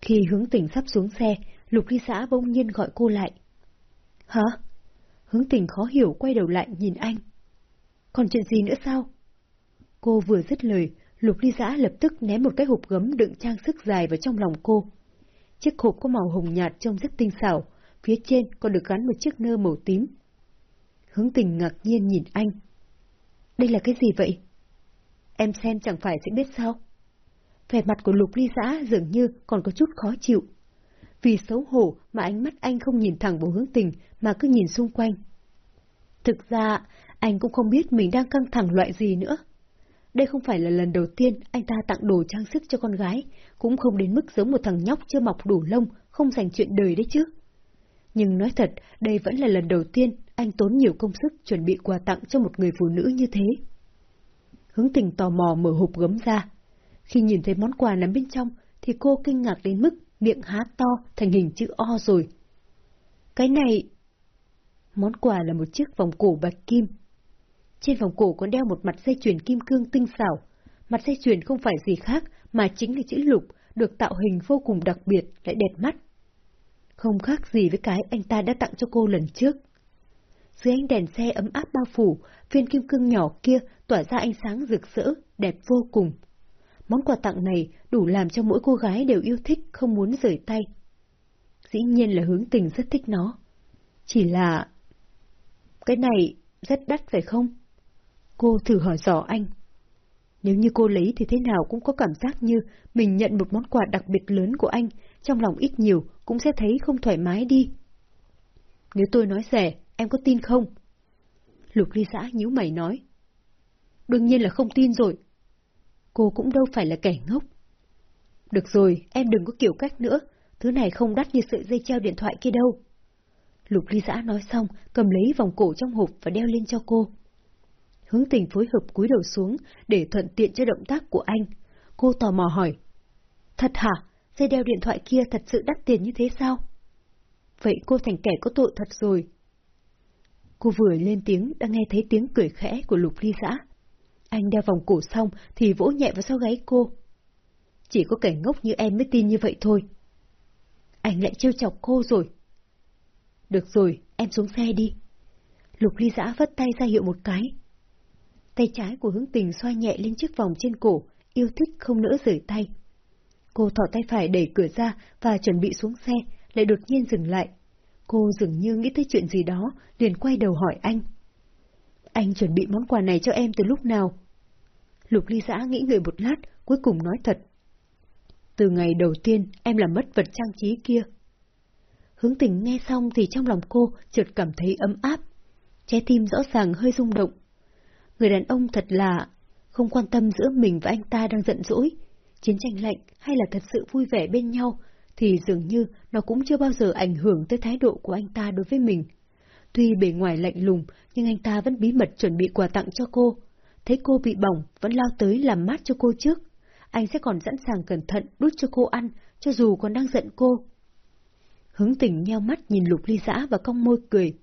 Khi hướng tình sắp xuống xe, Lục Ly xã bỗng nhiên gọi cô lại. Hả? Hướng tình khó hiểu quay đầu lại nhìn anh. Còn chuyện gì nữa sao? Cô vừa dứt lời, Lục ly giã lập tức ném một cái hộp gấm đựng trang sức dài vào trong lòng cô. Chiếc hộp có màu hồng nhạt trông rất tinh xảo, phía trên còn được gắn một chiếc nơ màu tím. Hướng tình ngạc nhiên nhìn anh. Đây là cái gì vậy? Em xem chẳng phải sẽ biết sao? Vẻ mặt của lục ly giã dường như còn có chút khó chịu. Vì xấu hổ mà ánh mắt anh không nhìn thẳng vào hướng tình mà cứ nhìn xung quanh. Thực ra, anh cũng không biết mình đang căng thẳng loại gì nữa. Đây không phải là lần đầu tiên anh ta tặng đồ trang sức cho con gái, cũng không đến mức giống một thằng nhóc chưa mọc đủ lông, không dành chuyện đời đấy chứ. Nhưng nói thật, đây vẫn là lần đầu tiên anh tốn nhiều công sức chuẩn bị quà tặng cho một người phụ nữ như thế. Hướng tình tò mò mở hộp gấm ra. Khi nhìn thấy món quà nằm bên trong, thì cô kinh ngạc đến mức miệng há to thành hình chữ O rồi. Cái này... Món quà là một chiếc vòng cổ bạch kim. Trên vòng cổ có đeo một mặt dây chuyền kim cương tinh xảo. Mặt dây chuyền không phải gì khác mà chính là chữ lục, được tạo hình vô cùng đặc biệt, lại đẹp mắt. Không khác gì với cái anh ta đã tặng cho cô lần trước. Dưới ánh đèn xe ấm áp bao phủ, viên kim cương nhỏ kia tỏa ra ánh sáng rực rỡ, đẹp vô cùng. Món quà tặng này đủ làm cho mỗi cô gái đều yêu thích, không muốn rời tay. Dĩ nhiên là hướng tình rất thích nó. Chỉ là... Cái này rất đắt phải không? Cô thử hỏi dò anh. Nếu như cô lấy thì thế nào cũng có cảm giác như mình nhận một món quà đặc biệt lớn của anh, trong lòng ít nhiều cũng sẽ thấy không thoải mái đi. Nếu tôi nói rẻ, em có tin không? Lục ly xã nhíu mày nói. Đương nhiên là không tin rồi. Cô cũng đâu phải là kẻ ngốc. Được rồi, em đừng có kiểu cách nữa, thứ này không đắt như sợi dây treo điện thoại kia đâu. Lục ly giã nói xong, cầm lấy vòng cổ trong hộp và đeo lên cho cô. Hướng tình phối hợp cúi đầu xuống để thuận tiện cho động tác của anh. Cô tò mò hỏi. Thật hả? Dây đeo điện thoại kia thật sự đắt tiền như thế sao? Vậy cô thành kẻ có tội thật rồi. Cô vừa lên tiếng đã nghe thấy tiếng cười khẽ của lục ly giã. Anh đeo vòng cổ xong thì vỗ nhẹ vào sau gáy cô. Chỉ có kẻ ngốc như em mới tin như vậy thôi. Anh lại trêu chọc cô rồi. Được rồi, em xuống xe đi. Lục ly giã vất tay ra hiệu một cái. Tay trái của hướng tình xoay nhẹ lên chiếc vòng trên cổ, yêu thích không nỡ rời tay. Cô thỏ tay phải đẩy cửa ra và chuẩn bị xuống xe, lại đột nhiên dừng lại. Cô dường như nghĩ tới chuyện gì đó, liền quay đầu hỏi anh. Anh chuẩn bị món quà này cho em từ lúc nào? Lục ly giã nghĩ người một lát, cuối cùng nói thật. Từ ngày đầu tiên em làm mất vật trang trí kia. Hướng tình nghe xong thì trong lòng cô chợt cảm thấy ấm áp. Trái tim rõ ràng hơi rung động. Người đàn ông thật lạ không quan tâm giữa mình và anh ta đang giận dỗi, chiến tranh lạnh hay là thật sự vui vẻ bên nhau, thì dường như nó cũng chưa bao giờ ảnh hưởng tới thái độ của anh ta đối với mình. Tuy bề ngoài lạnh lùng, nhưng anh ta vẫn bí mật chuẩn bị quà tặng cho cô. Thấy cô bị bỏng, vẫn lao tới làm mát cho cô trước. Anh sẽ còn sẵn sàng cẩn thận đút cho cô ăn, cho dù còn đang giận cô. Hướng tình nheo mắt nhìn Lục ly giã và cong môi cười.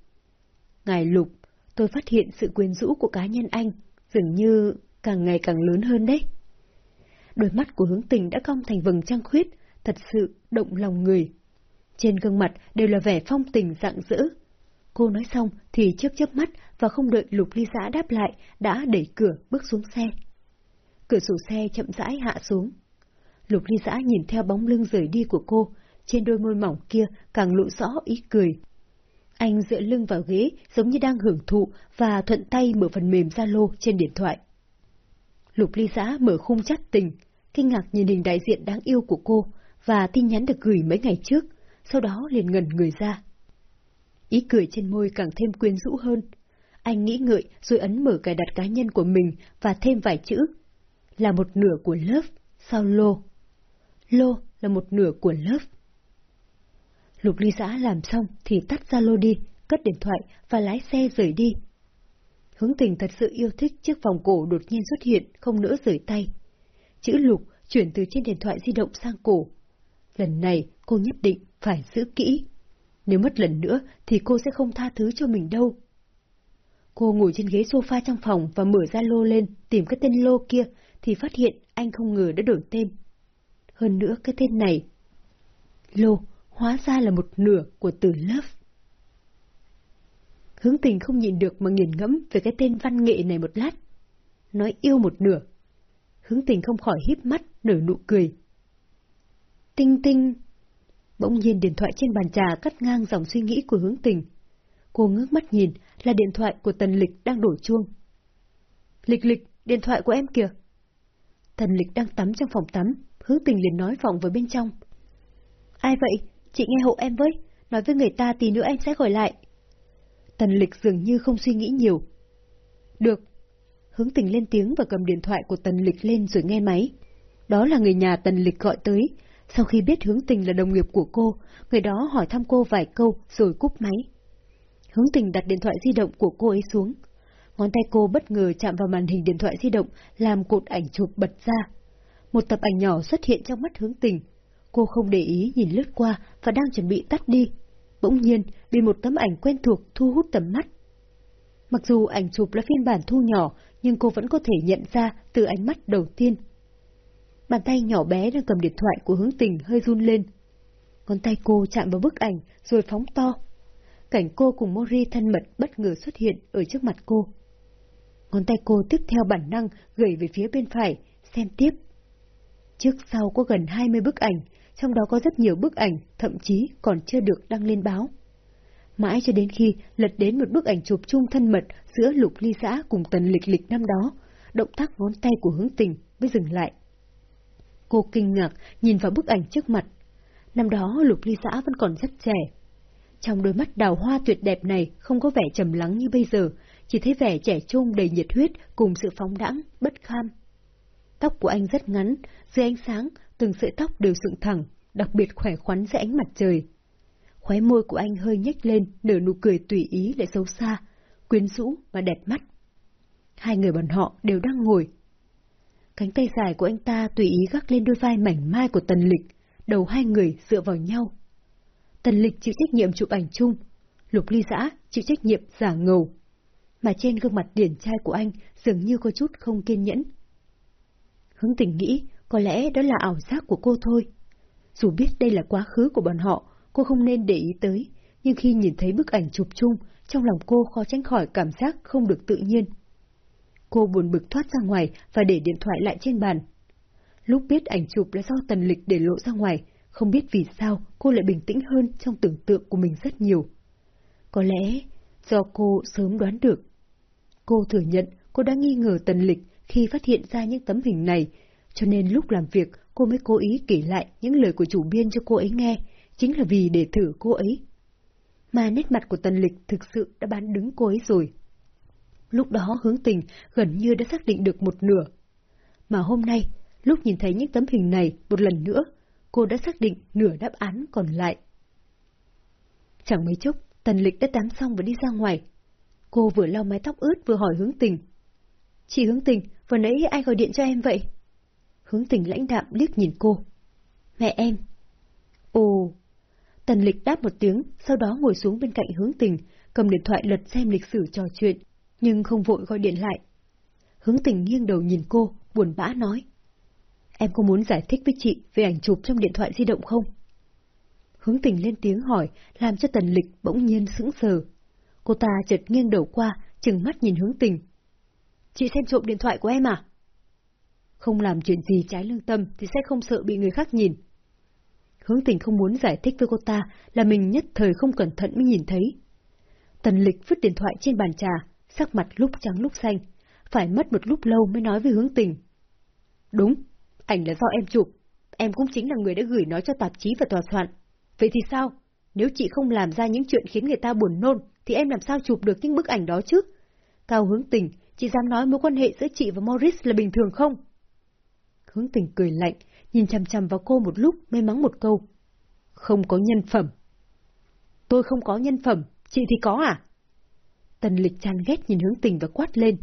Ngài Lục, tôi phát hiện sự quyến rũ của cá nhân anh, dường như càng ngày càng lớn hơn đấy. Đôi mắt của hướng tình đã cong thành vầng trăng khuyết, thật sự động lòng người. Trên gương mặt đều là vẻ phong tình rạng rỡ. Cô nói xong thì chớp chớp mắt và không đợi lục ly giã đáp lại, đã đẩy cửa bước xuống xe. Cửa sổ xe chậm rãi hạ xuống. Lục ly giã nhìn theo bóng lưng rời đi của cô, trên đôi môi mỏng kia càng lộ rõ ý cười. Anh dựa lưng vào ghế giống như đang hưởng thụ và thuận tay mở phần mềm Zalo trên điện thoại. Lục ly giã mở khung chắt tình, kinh ngạc nhìn hình đại diện đáng yêu của cô và tin nhắn được gửi mấy ngày trước, sau đó liền ngẩn người ra. Ý cười trên môi càng thêm quyến rũ hơn. Anh nghĩ ngợi rồi ấn mở cài đặt cá nhân của mình và thêm vài chữ. Là một nửa của lớp, sau lô. Lô là một nửa của lớp. Lục ly giã làm xong thì tắt ra lô đi, cất điện thoại và lái xe rời đi. Hướng tình thật sự yêu thích chiếc vòng cổ đột nhiên xuất hiện, không nỡ rời tay. Chữ lục chuyển từ trên điện thoại di động sang cổ. Lần này cô nhất định phải giữ kỹ. Nếu mất lần nữa thì cô sẽ không tha thứ cho mình đâu. Cô ngồi trên ghế sofa trong phòng và mở ra lô lên tìm cái tên lô kia thì phát hiện anh không ngờ đã đổi tên. Hơn nữa cái tên này. Lô hóa ra là một nửa của từ love. Hướng tình không nhìn được mà nghiền ngẫm về cái tên văn nghệ này một lát. Nói yêu một nửa. Hướng tình không khỏi híp mắt, nở nụ cười. Tinh tinh. Bỗng nhiên điện thoại trên bàn trà cắt ngang dòng suy nghĩ của hướng tình. Cô ngước mắt nhìn, là điện thoại của Tần Lịch đang đổ chuông. Lịch lịch, điện thoại của em kìa. Tần Lịch đang tắm trong phòng tắm, hướng tình liền nói vọng vào bên trong. Ai vậy? Chị nghe hộ em với, nói với người ta tí nữa em sẽ gọi lại. Tần Lịch dường như không suy nghĩ nhiều. Được. Hướng tình lên tiếng và cầm điện thoại của Tần Lịch lên rồi nghe máy. Đó là người nhà Tần Lịch gọi tới. Sau khi biết hướng tình là đồng nghiệp của cô, người đó hỏi thăm cô vài câu rồi cúp máy. Hướng tình đặt điện thoại di động của cô ấy xuống. Ngón tay cô bất ngờ chạm vào màn hình điện thoại di động, làm cột ảnh chụp bật ra. Một tập ảnh nhỏ xuất hiện trong mắt hướng tình. Cô không để ý nhìn lướt qua và đang chuẩn bị tắt đi. Bỗng nhiên, bị một tấm ảnh quen thuộc thu hút tầm mắt. Mặc dù ảnh chụp là phiên bản thu nhỏ, nhưng cô vẫn có thể nhận ra từ ánh mắt đầu tiên. Bàn tay nhỏ bé đang cầm điện thoại của hướng tình hơi run lên. Ngón tay cô chạm vào bức ảnh rồi phóng to. Cảnh cô cùng Mori thân mật bất ngờ xuất hiện ở trước mặt cô. Ngón tay cô tiếp theo bản năng gửi về phía bên phải, xem tiếp. Trước sau có gần 20 bức ảnh, trong đó có rất nhiều bức ảnh, thậm chí còn chưa được đăng lên báo. Mãi cho đến khi lật đến một bức ảnh chụp chung thân mật giữa Lục Ly Xã cùng Tần Lịch Lịch năm đó, động tác ngón tay của hướng tình mới dừng lại. Cô kinh ngạc nhìn vào bức ảnh trước mặt. Năm đó Lục Ly Xã vẫn còn rất trẻ. Trong đôi mắt đào hoa tuyệt đẹp này không có vẻ trầm lắng như bây giờ, chỉ thấy vẻ trẻ trung đầy nhiệt huyết cùng sự phóng đãng, bất kham. Tóc của anh rất ngắn, dưới ánh sáng, từng sợi tóc đều dựng thẳng, đặc biệt khỏe khoắn dưới ánh mặt trời. Khóe môi của anh hơi nhếch lên, nở nụ cười tùy ý lại xấu xa, quyến rũ và đẹp mắt. Hai người bọn họ đều đang ngồi. Cánh tay dài của anh ta tùy ý gác lên đôi vai mảnh mai của Tần Lịch, đầu hai người dựa vào nhau. Tần Lịch chịu trách nhiệm chụp ảnh chung, Lục Ly Giã chịu trách nhiệm giả ngầu. Mà trên gương mặt điển trai của anh dường như có chút không kiên nhẫn. Hướng tình nghĩ có lẽ đó là ảo giác của cô thôi. Dù biết đây là quá khứ của bọn họ, cô không nên để ý tới, nhưng khi nhìn thấy bức ảnh chụp chung, trong lòng cô khó tránh khỏi cảm giác không được tự nhiên. Cô buồn bực thoát ra ngoài và để điện thoại lại trên bàn. Lúc biết ảnh chụp là do tần lịch để lộ ra ngoài, không biết vì sao cô lại bình tĩnh hơn trong tưởng tượng của mình rất nhiều. Có lẽ do cô sớm đoán được. Cô thừa nhận cô đã nghi ngờ tần lịch khi phát hiện ra những tấm hình này, cho nên lúc làm việc cô mới cố ý kể lại những lời của chủ biên cho cô ấy nghe, chính là vì để thử cô ấy. Mà nét mặt của Tần Lịch thực sự đã bán đứng cô ấy rồi. Lúc đó hướng tình gần như đã xác định được một nửa. Mà hôm nay, lúc nhìn thấy những tấm hình này một lần nữa, cô đã xác định nửa đáp án còn lại. Chẳng mấy chốc, Tần Lịch đã tắm xong và đi ra ngoài. Cô vừa lau mái tóc ướt vừa hỏi hướng tình. Chị hướng tình, vừa nãy ai gọi điện cho em vậy? Hướng tình lãnh đạm liếc nhìn cô. Mẹ em. Ồ. Tần lịch đáp một tiếng, sau đó ngồi xuống bên cạnh hướng tình, cầm điện thoại lật xem lịch sử trò chuyện, nhưng không vội gọi điện lại. Hướng tình nghiêng đầu nhìn cô, buồn bã nói. Em có muốn giải thích với chị về ảnh chụp trong điện thoại di động không? Hướng tình lên tiếng hỏi, làm cho tần lịch bỗng nhiên sững sờ. Cô ta chợt nghiêng đầu qua, chừng mắt nhìn hướng tình. Chị xem trộm điện thoại của em à? Không làm chuyện gì trái lương tâm thì sẽ không sợ bị người khác nhìn. Hướng tình không muốn giải thích với cô ta là mình nhất thời không cẩn thận mới nhìn thấy. Tần lịch vứt điện thoại trên bàn trà, sắc mặt lúc trắng lúc xanh, phải mất một lúc lâu mới nói với hướng tình. Đúng, ảnh là do em chụp, em cũng chính là người đã gửi nó cho tạp chí và tòa soạn. Vậy thì sao? Nếu chị không làm ra những chuyện khiến người ta buồn nôn, thì em làm sao chụp được những bức ảnh đó chứ? Cao hướng tình, chị dám nói mối quan hệ giữa chị và Morris là bình thường không? Hướng tình cười lạnh, nhìn chằm chằm vào cô một lúc mới mắng một câu. Không có nhân phẩm. Tôi không có nhân phẩm, chị thì có à? Tần lịch chán ghét nhìn hướng tình và quát lên.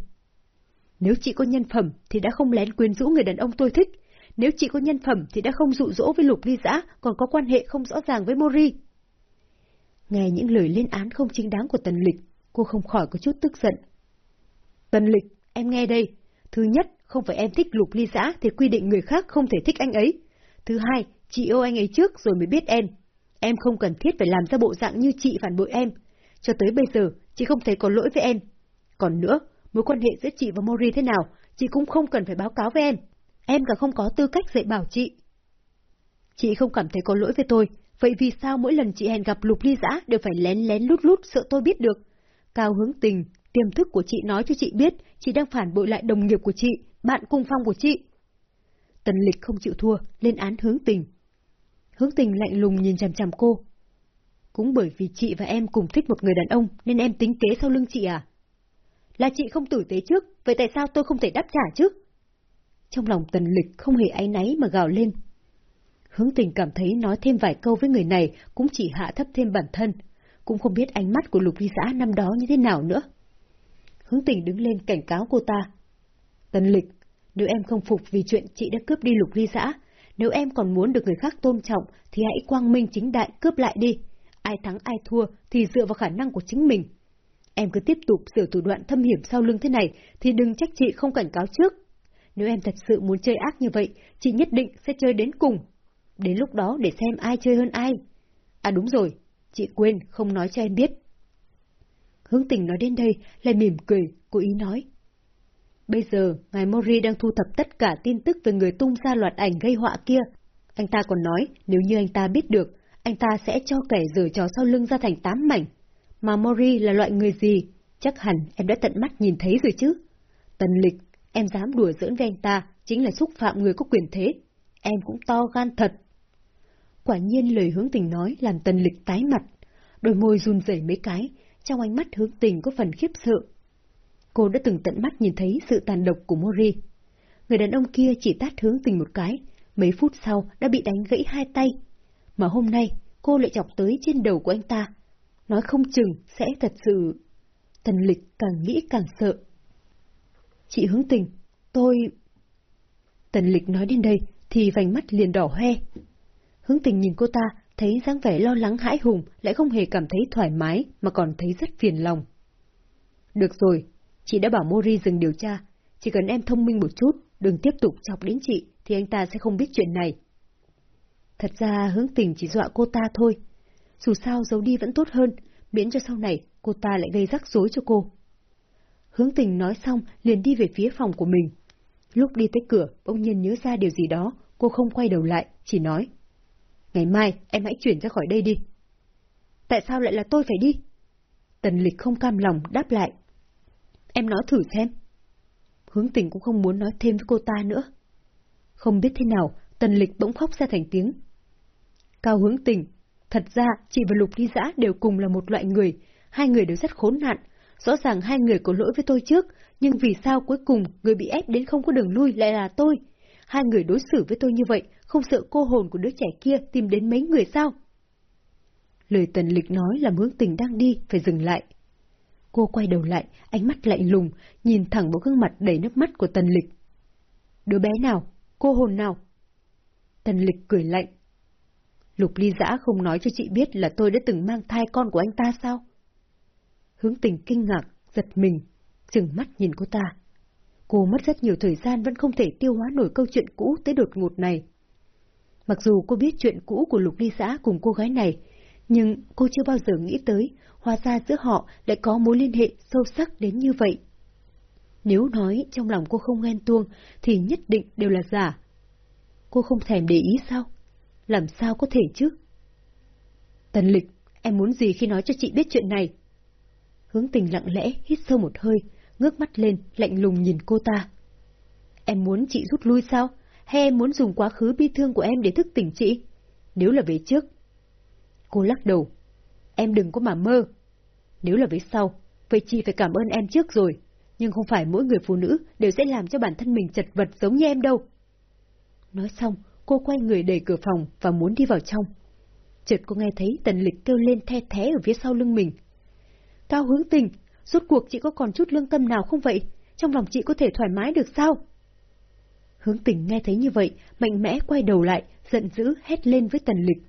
Nếu chị có nhân phẩm thì đã không lén quyến rũ người đàn ông tôi thích. Nếu chị có nhân phẩm thì đã không dụ dỗ với lục ly giã, còn có quan hệ không rõ ràng với Mori. Nghe những lời lên án không chính đáng của Tần Lịch, cô không khỏi có chút tức giận. Tần Lịch, em nghe đây. Thứ nhất, không phải em thích lục ly giã thì quy định người khác không thể thích anh ấy. Thứ hai, chị yêu anh ấy trước rồi mới biết em. Em không cần thiết phải làm ra bộ dạng như chị phản bội em. Cho tới bây giờ, chị không thể có lỗi với em. Còn nữa, mối quan hệ giữa chị và Mori thế nào, chị cũng không cần phải báo cáo với em. Em cả không có tư cách dạy bảo chị. Chị không cảm thấy có lỗi với tôi, vậy vì sao mỗi lần chị hẹn gặp lục ly giã đều phải lén lén lút lút sợ tôi biết được? Cao hướng tình, tiềm thức của chị nói cho chị biết, chị đang phản bội lại đồng nghiệp của chị, bạn cùng phòng của chị. Tần lịch không chịu thua, lên án hướng tình. Hướng tình lạnh lùng nhìn chằm chằm cô. Cũng bởi vì chị và em cùng thích một người đàn ông nên em tính kế sau lưng chị à? Là chị không tử tế trước, vậy tại sao tôi không thể đáp trả chứ? Trong lòng tần lịch không hề áy náy mà gào lên. Hướng tình cảm thấy nói thêm vài câu với người này cũng chỉ hạ thấp thêm bản thân, cũng không biết ánh mắt của lục ly giã năm đó như thế nào nữa. Hướng tình đứng lên cảnh cáo cô ta. Tần lịch, nếu em không phục vì chuyện chị đã cướp đi lục ly giã, nếu em còn muốn được người khác tôn trọng thì hãy quang minh chính đại cướp lại đi. Ai thắng ai thua thì dựa vào khả năng của chính mình. Em cứ tiếp tục sử thủ đoạn thâm hiểm sau lưng thế này thì đừng trách chị không cảnh cáo trước. Nếu em thật sự muốn chơi ác như vậy, chị nhất định sẽ chơi đến cùng. Đến lúc đó để xem ai chơi hơn ai. À đúng rồi, chị quên không nói cho em biết. Hướng tình nói đến đây, lại mỉm cười, cố ý nói. Bây giờ, ngài Mori đang thu thập tất cả tin tức về người tung ra loạt ảnh gây họa kia. Anh ta còn nói, nếu như anh ta biết được, anh ta sẽ cho kẻ rửa trò sau lưng ra thành tám mảnh. Mà Mori là loại người gì? Chắc hẳn em đã tận mắt nhìn thấy rồi chứ. Tần lịch, em dám đùa giỡn với anh ta, chính là xúc phạm người có quyền thế. Em cũng to gan thật. Quả nhiên lời hướng tình nói làm tần lịch tái mặt. Đôi môi run rẩy mấy cái, trong ánh mắt hướng tình có phần khiếp sợ. Cô đã từng tận mắt nhìn thấy sự tàn độc của Mori. Người đàn ông kia chỉ tát hướng tình một cái, mấy phút sau đã bị đánh gãy hai tay. Mà hôm nay, cô lại chọc tới trên đầu của anh ta. Nói không chừng sẽ thật sự... Tần lịch càng nghĩ càng sợ. Chị hướng tình, tôi... Tần lịch nói đến đây thì vành mắt liền đỏ hoe. Hướng tình nhìn cô ta, thấy dáng vẻ lo lắng hãi hùng, lại không hề cảm thấy thoải mái, mà còn thấy rất phiền lòng. Được rồi, chị đã bảo Mori dừng điều tra, chỉ cần em thông minh một chút, đừng tiếp tục chọc đến chị, thì anh ta sẽ không biết chuyện này. Thật ra hướng tình chỉ dọa cô ta thôi. Dù sao giấu đi vẫn tốt hơn, miễn cho sau này cô ta lại gây rắc rối cho cô. Hướng tình nói xong liền đi về phía phòng của mình. Lúc đi tới cửa, bỗng nhiên nhớ ra điều gì đó, cô không quay đầu lại, chỉ nói. Ngày mai em hãy chuyển ra khỏi đây đi. Tại sao lại là tôi phải đi? Tần lịch không cam lòng đáp lại. Em nói thử xem. Hướng tình cũng không muốn nói thêm với cô ta nữa. Không biết thế nào, tần lịch bỗng khóc ra thành tiếng. Cao hướng tình, thật ra chị và Lục Ly Giã đều cùng là một loại người, hai người đều rất khốn nạn. Rõ ràng hai người có lỗi với tôi trước, nhưng vì sao cuối cùng người bị ép đến không có đường lui lại là tôi? Hai người đối xử với tôi như vậy, không sợ cô hồn của đứa trẻ kia tìm đến mấy người sao? Lời tần lịch nói làm hướng tình đang đi, phải dừng lại. Cô quay đầu lại, ánh mắt lạnh lùng, nhìn thẳng vào gương mặt đầy nước mắt của tần lịch. Đứa bé nào? Cô hồn nào? Tần lịch cười lạnh. Lục ly giã không nói cho chị biết là tôi đã từng mang thai con của anh ta sao? Hướng tình kinh ngạc, giật mình, chừng mắt nhìn cô ta. Cô mất rất nhiều thời gian vẫn không thể tiêu hóa nổi câu chuyện cũ tới đột ngột này. Mặc dù cô biết chuyện cũ của Lục Ly Giã cùng cô gái này, nhưng cô chưa bao giờ nghĩ tới, hóa ra giữa họ lại có mối liên hệ sâu sắc đến như vậy. Nếu nói trong lòng cô không ghen tuông, thì nhất định đều là giả. Cô không thèm để ý sao? Làm sao có thể chứ? Tần lịch, em muốn gì khi nói cho chị biết chuyện này? Hướng tình lặng lẽ, hít sâu một hơi, ngước mắt lên, lạnh lùng nhìn cô ta. Em muốn chị rút lui sao? Hay em muốn dùng quá khứ bi thương của em để thức tỉnh chị? Nếu là về trước. Cô lắc đầu. Em đừng có mà mơ. Nếu là về sau, vậy chị phải cảm ơn em trước rồi. Nhưng không phải mỗi người phụ nữ đều sẽ làm cho bản thân mình chật vật giống như em đâu. Nói xong, cô quay người đẩy cửa phòng và muốn đi vào trong. Chợt cô nghe thấy tần lịch kêu lên the thế ở phía sau lưng mình. Cao hướng tình, Rốt cuộc chị có còn chút lương tâm nào không vậy? Trong lòng chị có thể thoải mái được sao? Hướng tình nghe thấy như vậy, mạnh mẽ quay đầu lại, giận dữ hét lên với tần lịch.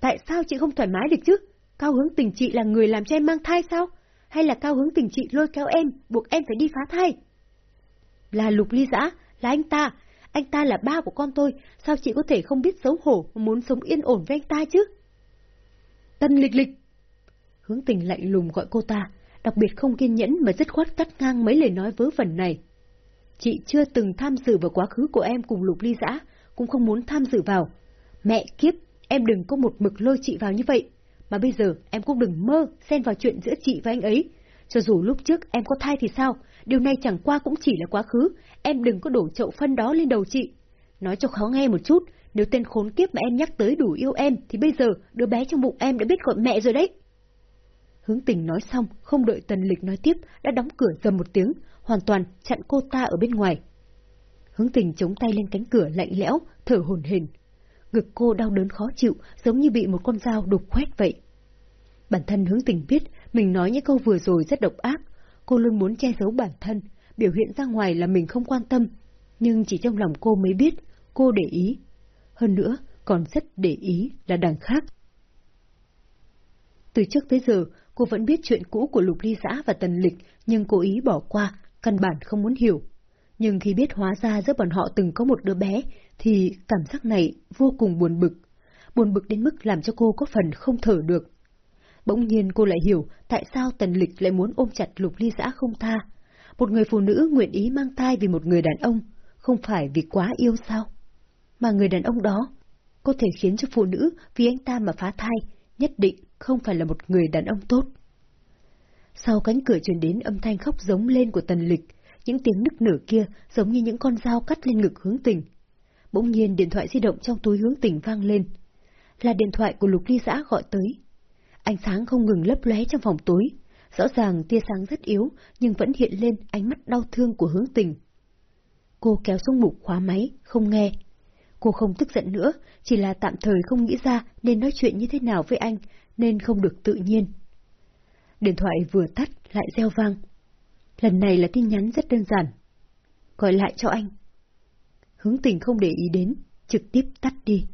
Tại sao chị không thoải mái được chứ? Cao hướng tình chị là người làm cho em mang thai sao? Hay là cao hướng tình chị lôi kéo em, buộc em phải đi phá thai? Là lục ly giã, là anh ta. Anh ta là ba của con tôi, sao chị có thể không biết xấu hổ mà muốn sống yên ổn với anh ta chứ? Tân lịch lịch! Hướng tình lạnh lùng gọi cô ta, đặc biệt không kiên nhẫn mà dứt khoát cắt ngang mấy lời nói vớ vẩn này. Chị chưa từng tham dự vào quá khứ của em cùng lục ly giã, cũng không muốn tham dự vào. Mẹ kiếp, em đừng có một mực lôi chị vào như vậy. Mà bây giờ em cũng đừng mơ xen vào chuyện giữa chị và anh ấy. Cho dù lúc trước em có thai thì sao, điều này chẳng qua cũng chỉ là quá khứ, em đừng có đổ chậu phân đó lên đầu chị. Nói cho khó nghe một chút, nếu tên khốn kiếp mà em nhắc tới đủ yêu em, thì bây giờ đứa bé trong bụng em đã biết gọi mẹ rồi đấy. Hướng tình nói xong, không đợi tần lịch nói tiếp, đã đóng cửa dầm một tiếng, hoàn toàn chặn cô ta ở bên ngoài. Hướng tình chống tay lên cánh cửa lạnh lẽo, thở hồn hển. Ngực cô đau đớn khó chịu, giống như bị một con dao đục khoét vậy. Bản thân hướng tình biết, mình nói những câu vừa rồi rất độc ác. Cô luôn muốn che giấu bản thân, biểu hiện ra ngoài là mình không quan tâm. Nhưng chỉ trong lòng cô mới biết, cô để ý. Hơn nữa, còn rất để ý là đằng khác. Từ trước tới giờ, cô vẫn biết chuyện cũ của Lục Ly Giã và Tần Lịch, nhưng cố ý bỏ qua, căn bản không muốn hiểu. Nhưng khi biết hóa ra giữa bọn họ từng có một đứa bé, thì cảm giác này vô cùng buồn bực. Buồn bực đến mức làm cho cô có phần không thở được. Bỗng nhiên cô lại hiểu tại sao Tần Lịch lại muốn ôm chặt Lục Ly Giã không tha. Một người phụ nữ nguyện ý mang thai vì một người đàn ông, không phải vì quá yêu sao? Mà người đàn ông đó có thể khiến cho phụ nữ vì anh ta mà phá thai, nhất định không phải là một người đàn ông tốt. Sau cánh cửa truyền đến âm thanh khóc giống lên của tần lịch, những tiếng nức nở kia giống như những con dao cắt lên ngực hướng tình. Bỗng nhiên điện thoại di động trong túi hướng tình vang lên. Là điện thoại của Lục Ly Giã gọi tới. Ánh sáng không ngừng lấp lóe trong phòng tối. Rõ ràng tia sáng rất yếu, nhưng vẫn hiện lên ánh mắt đau thương của hướng tình. Cô kéo xuống mục khóa máy, không nghe. Cô không tức giận nữa, chỉ là tạm thời không nghĩ ra nên nói chuyện như thế nào với anh, nên không được tự nhiên. Điện thoại vừa tắt lại reo vang. Lần này là tin nhắn rất đơn giản. Gọi lại cho anh. Hướng tình không để ý đến, trực tiếp tắt đi.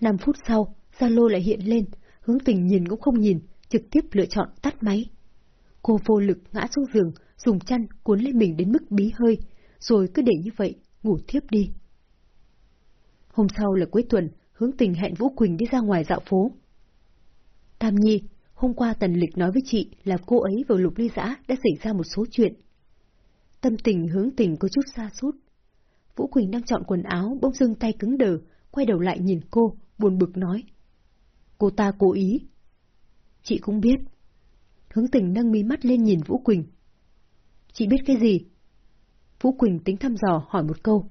Năm phút sau, Zalo lại hiện lên, hướng tình nhìn cũng không nhìn, trực tiếp lựa chọn tắt máy. Cô vô lực ngã xuống giường, dùng chăn cuốn lên mình đến mức bí hơi, rồi cứ để như vậy, ngủ thiếp đi. Hôm sau là cuối tuần, hướng tình hẹn Vũ Quỳnh đi ra ngoài dạo phố. Tam Nhi, hôm qua Tần Lịch nói với chị là cô ấy và Lục Ly Giã đã xảy ra một số chuyện. Tâm tình hướng tình có chút xa sút Vũ Quỳnh đang chọn quần áo, bỗng dưng tay cứng đờ, quay đầu lại nhìn cô, buồn bực nói. Cô ta cố ý. Chị cũng biết. Hướng tình nâng mí mắt lên nhìn Vũ Quỳnh. Chị biết cái gì? Vũ Quỳnh tính thăm dò hỏi một câu.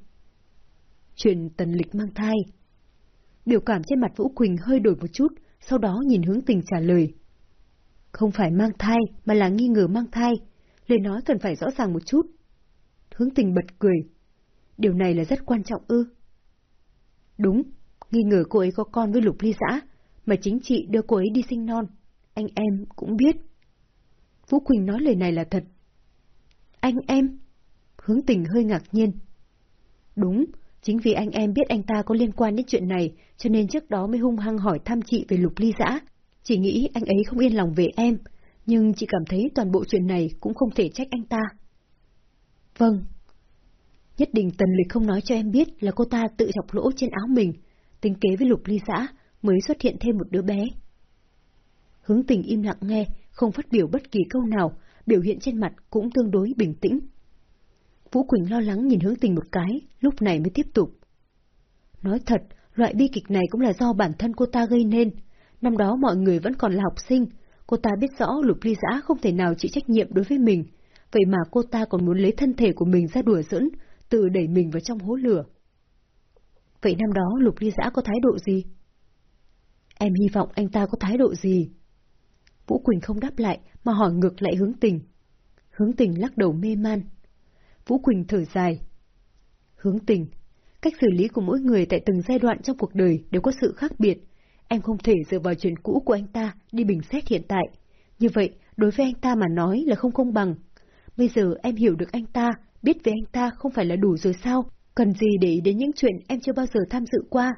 Chuyện tần lịch mang thai. Biểu cảm trên mặt Vũ Quỳnh hơi đổi một chút, sau đó nhìn hướng tình trả lời. Không phải mang thai, mà là nghi ngờ mang thai. Lời nói cần phải rõ ràng một chút. Hướng tình bật cười. Điều này là rất quan trọng ư. Đúng, nghi ngờ cô ấy có con với lục ly giã, mà chính chị đưa cô ấy đi sinh non. Anh em cũng biết. Vũ Quỳnh nói lời này là thật. Anh em? Hướng tình hơi ngạc nhiên. Đúng, chính vì anh em biết anh ta có liên quan đến chuyện này, cho nên trước đó mới hung hăng hỏi thăm chị về lục ly giã. Chỉ nghĩ anh ấy không yên lòng về em, nhưng chị cảm thấy toàn bộ chuyện này cũng không thể trách anh ta. Vâng. Nhất định Tần Lịch không nói cho em biết là cô ta tự chọc lỗ trên áo mình, tính kế với lục ly giã, mới xuất hiện thêm một đứa bé. Hướng tình im lặng nghe, không phát biểu bất kỳ câu nào, biểu hiện trên mặt cũng tương đối bình tĩnh. Vũ Quỳnh lo lắng nhìn hướng tình một cái, lúc này mới tiếp tục. Nói thật, loại bi kịch này cũng là do bản thân cô ta gây nên, Năm đó mọi người vẫn còn là học sinh, cô ta biết rõ lục ly giã không thể nào chịu trách nhiệm đối với mình, vậy mà cô ta còn muốn lấy thân thể của mình ra đùa dẫn, tự đẩy mình vào trong hố lửa. Vậy năm đó lục ly giã có thái độ gì? Em hy vọng anh ta có thái độ gì? Vũ Quỳnh không đáp lại, mà hỏi ngược lại hướng tình. Hướng tình lắc đầu mê man. Vũ Quỳnh thở dài. Hướng tình, cách xử lý của mỗi người tại từng giai đoạn trong cuộc đời đều có sự khác biệt, Em không thể dựa vào chuyện cũ của anh ta đi bình xét hiện tại. Như vậy, đối với anh ta mà nói là không công bằng. Bây giờ em hiểu được anh ta, biết về anh ta không phải là đủ rồi sao? Cần gì để ý đến những chuyện em chưa bao giờ tham dự qua?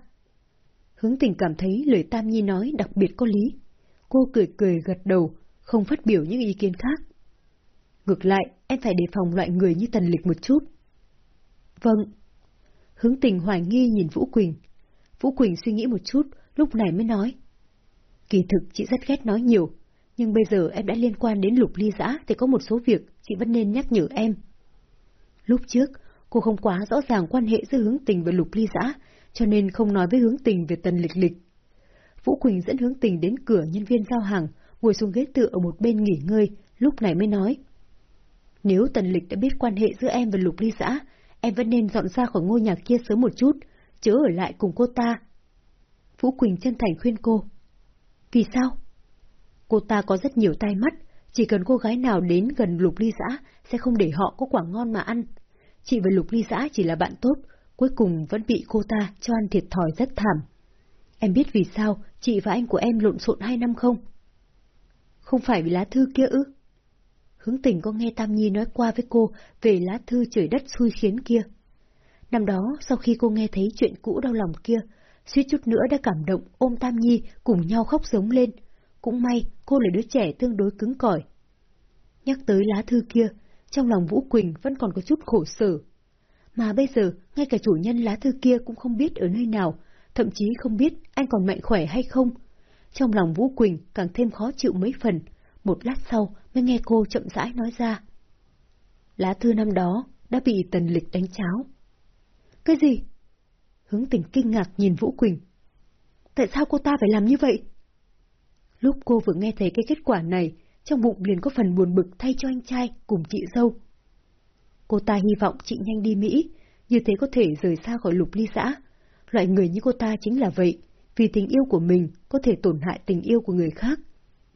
Hướng tình cảm thấy lời Tam Nhi nói đặc biệt có lý. Cô cười cười gật đầu, không phát biểu những ý kiến khác. Ngược lại, em phải đề phòng loại người như Tần Lịch một chút. Vâng. Hướng tình hoài nghi nhìn Vũ Quỳnh. Vũ Quỳnh suy nghĩ một chút, lúc này mới nói. Kỳ thực chị rất ghét nói nhiều, Nhưng bây giờ em đã liên quan đến lục ly giã thì có một số việc chị vẫn nên nhắc nhở em. Lúc trước, cô không quá rõ ràng quan hệ giữa hướng tình và lục ly giã, cho nên không nói với hướng tình về tần lịch lịch. Vũ Quỳnh dẫn hướng tình đến cửa nhân viên giao hàng, ngồi xuống ghế tựa ở một bên nghỉ ngơi, lúc này mới nói. Nếu tần lịch đã biết quan hệ giữa em và lục ly xã, em vẫn nên dọn ra khỏi ngôi nhà kia sớm một chút, chớ ở lại cùng cô ta. Vũ Quỳnh chân thành khuyên cô. Vì sao? Cô ta có rất nhiều tai mắt, chỉ cần cô gái nào đến gần lục ly xã sẽ không để họ có quả ngon mà ăn. Chị và lục ly xã chỉ là bạn tốt, cuối cùng vẫn bị cô ta cho ăn thiệt thòi rất thảm. Em biết vì sao chị và anh của em lộn xộn hai năm không? Không phải vì lá thư kia ư? Hướng tình có nghe Tam Nhi nói qua với cô về lá thư trời đất xui khiến kia. Năm đó, sau khi cô nghe thấy chuyện cũ đau lòng kia, suýt chút nữa đã cảm động ôm Tam Nhi cùng nhau khóc giống lên. Cũng may cô là đứa trẻ tương đối cứng cỏi. Nhắc tới lá thư kia, trong lòng Vũ Quỳnh vẫn còn có chút khổ sở. Mà bây giờ, ngay cả chủ nhân lá thư kia cũng không biết ở nơi nào, thậm chí không biết anh còn mạnh khỏe hay không. Trong lòng Vũ Quỳnh càng thêm khó chịu mấy phần, một lát sau mới nghe cô chậm rãi nói ra. Lá thư năm đó đã bị tần lịch đánh cháo. Cái gì? Hướng tình kinh ngạc nhìn Vũ Quỳnh. Tại sao cô ta phải làm như vậy? Lúc cô vừa nghe thấy cái kết quả này, trong bụng liền có phần buồn bực thay cho anh trai cùng chị dâu. Cô ta hy vọng chị nhanh đi Mỹ, như thế có thể rời xa khỏi lục ly xã. Loại người như cô ta chính là vậy, vì tình yêu của mình có thể tổn hại tình yêu của người khác.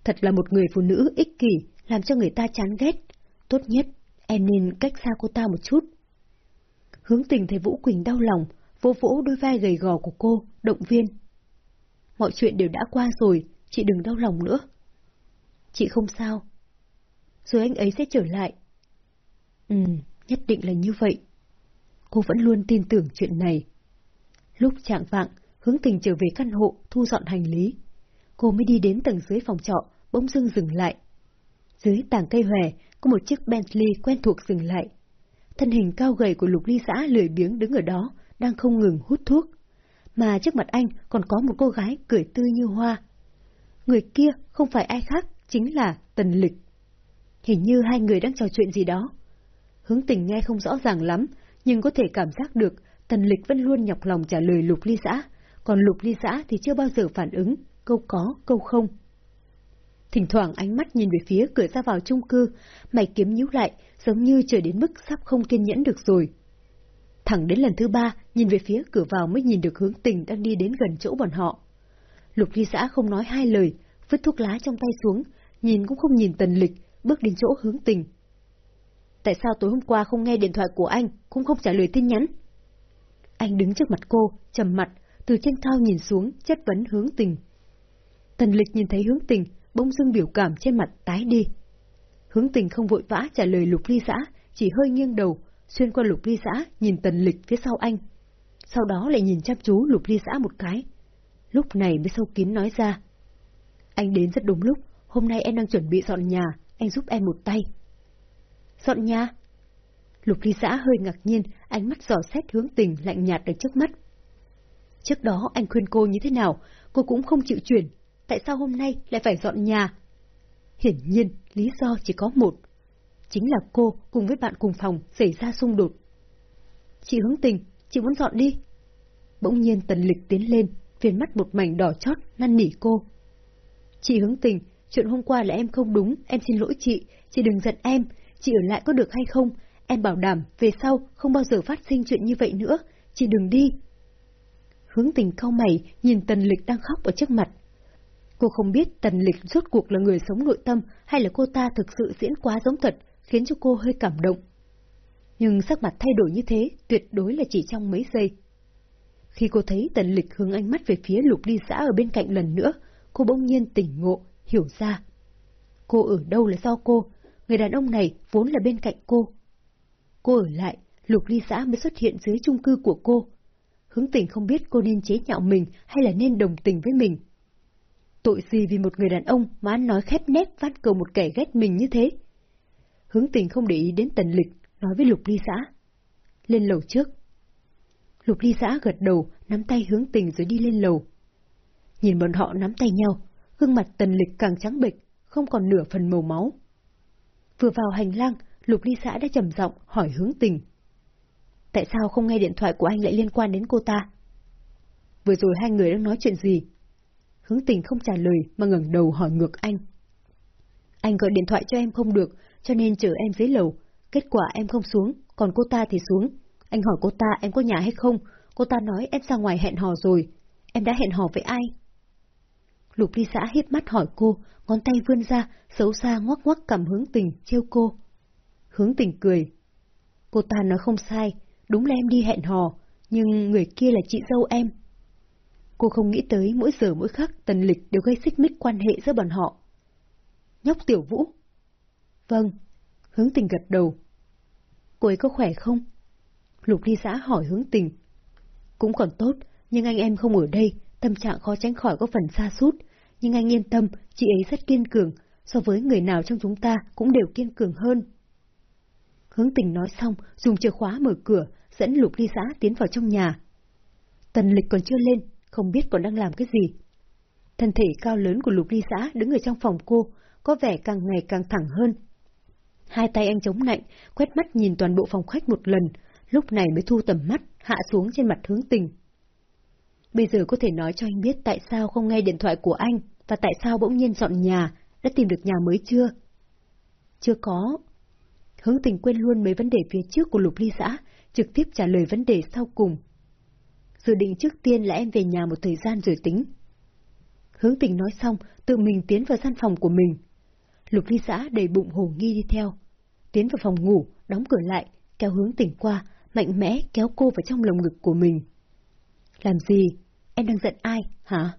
Thật là một người phụ nữ ích kỷ, làm cho người ta chán ghét. Tốt nhất, em nên cách xa cô ta một chút. Hướng tình thấy Vũ Quỳnh đau lòng, vỗ vỗ đôi vai gầy gò của cô, động viên. Mọi chuyện đều đã qua rồi, chị đừng đau lòng nữa. Chị không sao. Rồi anh ấy sẽ trở lại. Ừ, nhất định là như vậy. Cô vẫn luôn tin tưởng chuyện này. Lúc trạng vạng, hướng tình trở về căn hộ, thu dọn hành lý. Cô mới đi đến tầng dưới phòng trọ, bỗng dưng dừng lại. Dưới tảng cây hòe, có một chiếc Bentley quen thuộc dừng lại. Thân hình cao gầy của lục ly xã lười biếng đứng ở đó, đang không ngừng hút thuốc. Mà trước mặt anh còn có một cô gái cười tươi như hoa. Người kia không phải ai khác, chính là Tần Lịch. Hình như hai người đang trò chuyện gì đó. Hướng tình nghe không rõ ràng lắm, nhưng có thể cảm giác được Tần Lịch vẫn luôn nhọc lòng trả lời Lục Ly Xã, còn Lục Ly Xã thì chưa bao giờ phản ứng, câu có, câu không. Thỉnh thoảng ánh mắt nhìn về phía cửa ra vào chung cư, mày kiếm nhíu lại, giống như chờ đến mức sắp không kiên nhẫn được rồi. Thẳng đến lần thứ ba, nhìn về phía cửa vào mới nhìn được hướng tình đang đi đến gần chỗ bọn họ. Lục ly xã không nói hai lời, vứt thuốc lá trong tay xuống, nhìn cũng không nhìn tần lịch, bước đến chỗ hướng tình. Tại sao tối hôm qua không nghe điện thoại của anh, cũng không trả lời tin nhắn? Anh đứng trước mặt cô, trầm mặt, từ trên cao nhìn xuống, chất vấn hướng tình. Tần lịch nhìn thấy hướng tình, bỗng dưng biểu cảm trên mặt tái đi. Hướng tình không vội vã trả lời lục ly xã, chỉ hơi nghiêng đầu, xuyên qua lục ly xã, nhìn tần lịch phía sau anh. Sau đó lại nhìn chăm chú lục ly xã một cái. Lúc này mới sâu kín nói ra. Anh đến rất đúng lúc, hôm nay em đang chuẩn bị dọn nhà, anh giúp em một tay. Dọn nhà? Lục ly giã hơi ngạc nhiên, ánh mắt dò xét hướng tình lạnh nhạt ở trước mắt. Trước đó anh khuyên cô như thế nào, cô cũng không chịu chuyển, tại sao hôm nay lại phải dọn nhà? Hiển nhiên, lý do chỉ có một. Chính là cô cùng với bạn cùng phòng xảy ra xung đột. Chị hướng tình, chị muốn dọn đi. Bỗng nhiên tần lịch tiến lên, viên mắt một mảnh đỏ chót, năn nỉ cô. Chị hướng tình, chuyện hôm qua là em không đúng, em xin lỗi chị, chị đừng giận em, chị ở lại có được hay không, em bảo đảm về sau không bao giờ phát sinh chuyện như vậy nữa, chị đừng đi. Hướng tình cau mày, nhìn tần lịch đang khóc ở trước mặt. Cô không biết tần lịch rốt cuộc là người sống nội tâm hay là cô ta thực sự diễn quá giống thật, khiến cho cô hơi cảm động. Nhưng sắc mặt thay đổi như thế tuyệt đối là chỉ trong mấy giây. Khi cô thấy tần lịch hướng ánh mắt về phía lục đi xã ở bên cạnh lần nữa, cô bỗng nhiên tỉnh ngộ, hiểu ra. Cô ở đâu là do cô, người đàn ông này vốn là bên cạnh cô. Cô ở lại, lục ly xã mới xuất hiện dưới chung cư của cô. Hướng tình không biết cô nên chế nhạo mình hay là nên đồng tình với mình. Tội gì vì một người đàn ông mà ăn nói khép nép phát cầu một kẻ ghét mình như thế? Hướng tình không để ý đến tần lịch, nói với lục ly xã. Lên lầu trước. Lục ly xã gật đầu, nắm tay hướng tình rồi đi lên lầu. Nhìn bọn họ nắm tay nhau, gương mặt tần lịch càng trắng bệch, không còn nửa phần màu máu. Vừa vào hành lang, Lục Ly xã đã trầm giọng hỏi hướng tình. Tại sao không nghe điện thoại của anh lại liên quan đến cô ta? Vừa rồi hai người đang nói chuyện gì? Hướng tình không trả lời mà ngẩng đầu hỏi ngược anh. Anh gọi điện thoại cho em không được, cho nên chờ em dưới lầu. Kết quả em không xuống, còn cô ta thì xuống. Anh hỏi cô ta em có nhà hay không, cô ta nói em ra ngoài hẹn hò rồi. Em đã hẹn hò với ai? Lục ly xã hiếp mắt hỏi cô, ngón tay vươn ra, xấu xa ngoắc ngoắc cầm hướng tình, trêu cô. Hướng tình cười. Cô ta nói không sai, đúng là em đi hẹn hò, nhưng người kia là chị dâu em. Cô không nghĩ tới mỗi giờ mỗi khắc tần lịch đều gây xích mích quan hệ giữa bọn họ. Nhóc tiểu vũ. Vâng. Hướng tình gật đầu. Cô ấy có khỏe không? Lục ly xã hỏi hướng tình. Cũng còn tốt, nhưng anh em không ở đây, tâm trạng khó tránh khỏi có phần xa sút nhưng anh yên tâm, chị ấy rất kiên cường, so với người nào trong chúng ta cũng đều kiên cường hơn. Hướng tình nói xong, dùng chìa khóa mở cửa, dẫn lục ly xã tiến vào trong nhà. Tần lịch còn chưa lên, không biết còn đang làm cái gì. Thân thể cao lớn của lục ly xã đứng ở trong phòng cô, có vẻ càng ngày càng thẳng hơn. Hai tay anh chống nạnh, quét mắt nhìn toàn bộ phòng khách một lần, lúc này mới thu tầm mắt, hạ xuống trên mặt hướng tình. Bây giờ có thể nói cho anh biết tại sao không nghe điện thoại của anh và tại sao bỗng nhiên dọn nhà, đã tìm được nhà mới chưa? Chưa có. Hướng tình quên luôn mấy vấn đề phía trước của lục ly xã, trực tiếp trả lời vấn đề sau cùng. Dự định trước tiên là em về nhà một thời gian rồi tính. Hướng tình nói xong, tự mình tiến vào gian phòng của mình. Lục ly xã đầy bụng hồ nghi đi theo. Tiến vào phòng ngủ, đóng cửa lại, kéo hướng tình qua, mạnh mẽ kéo cô vào trong lồng ngực của mình. Làm gì? Em đang giận ai, hả?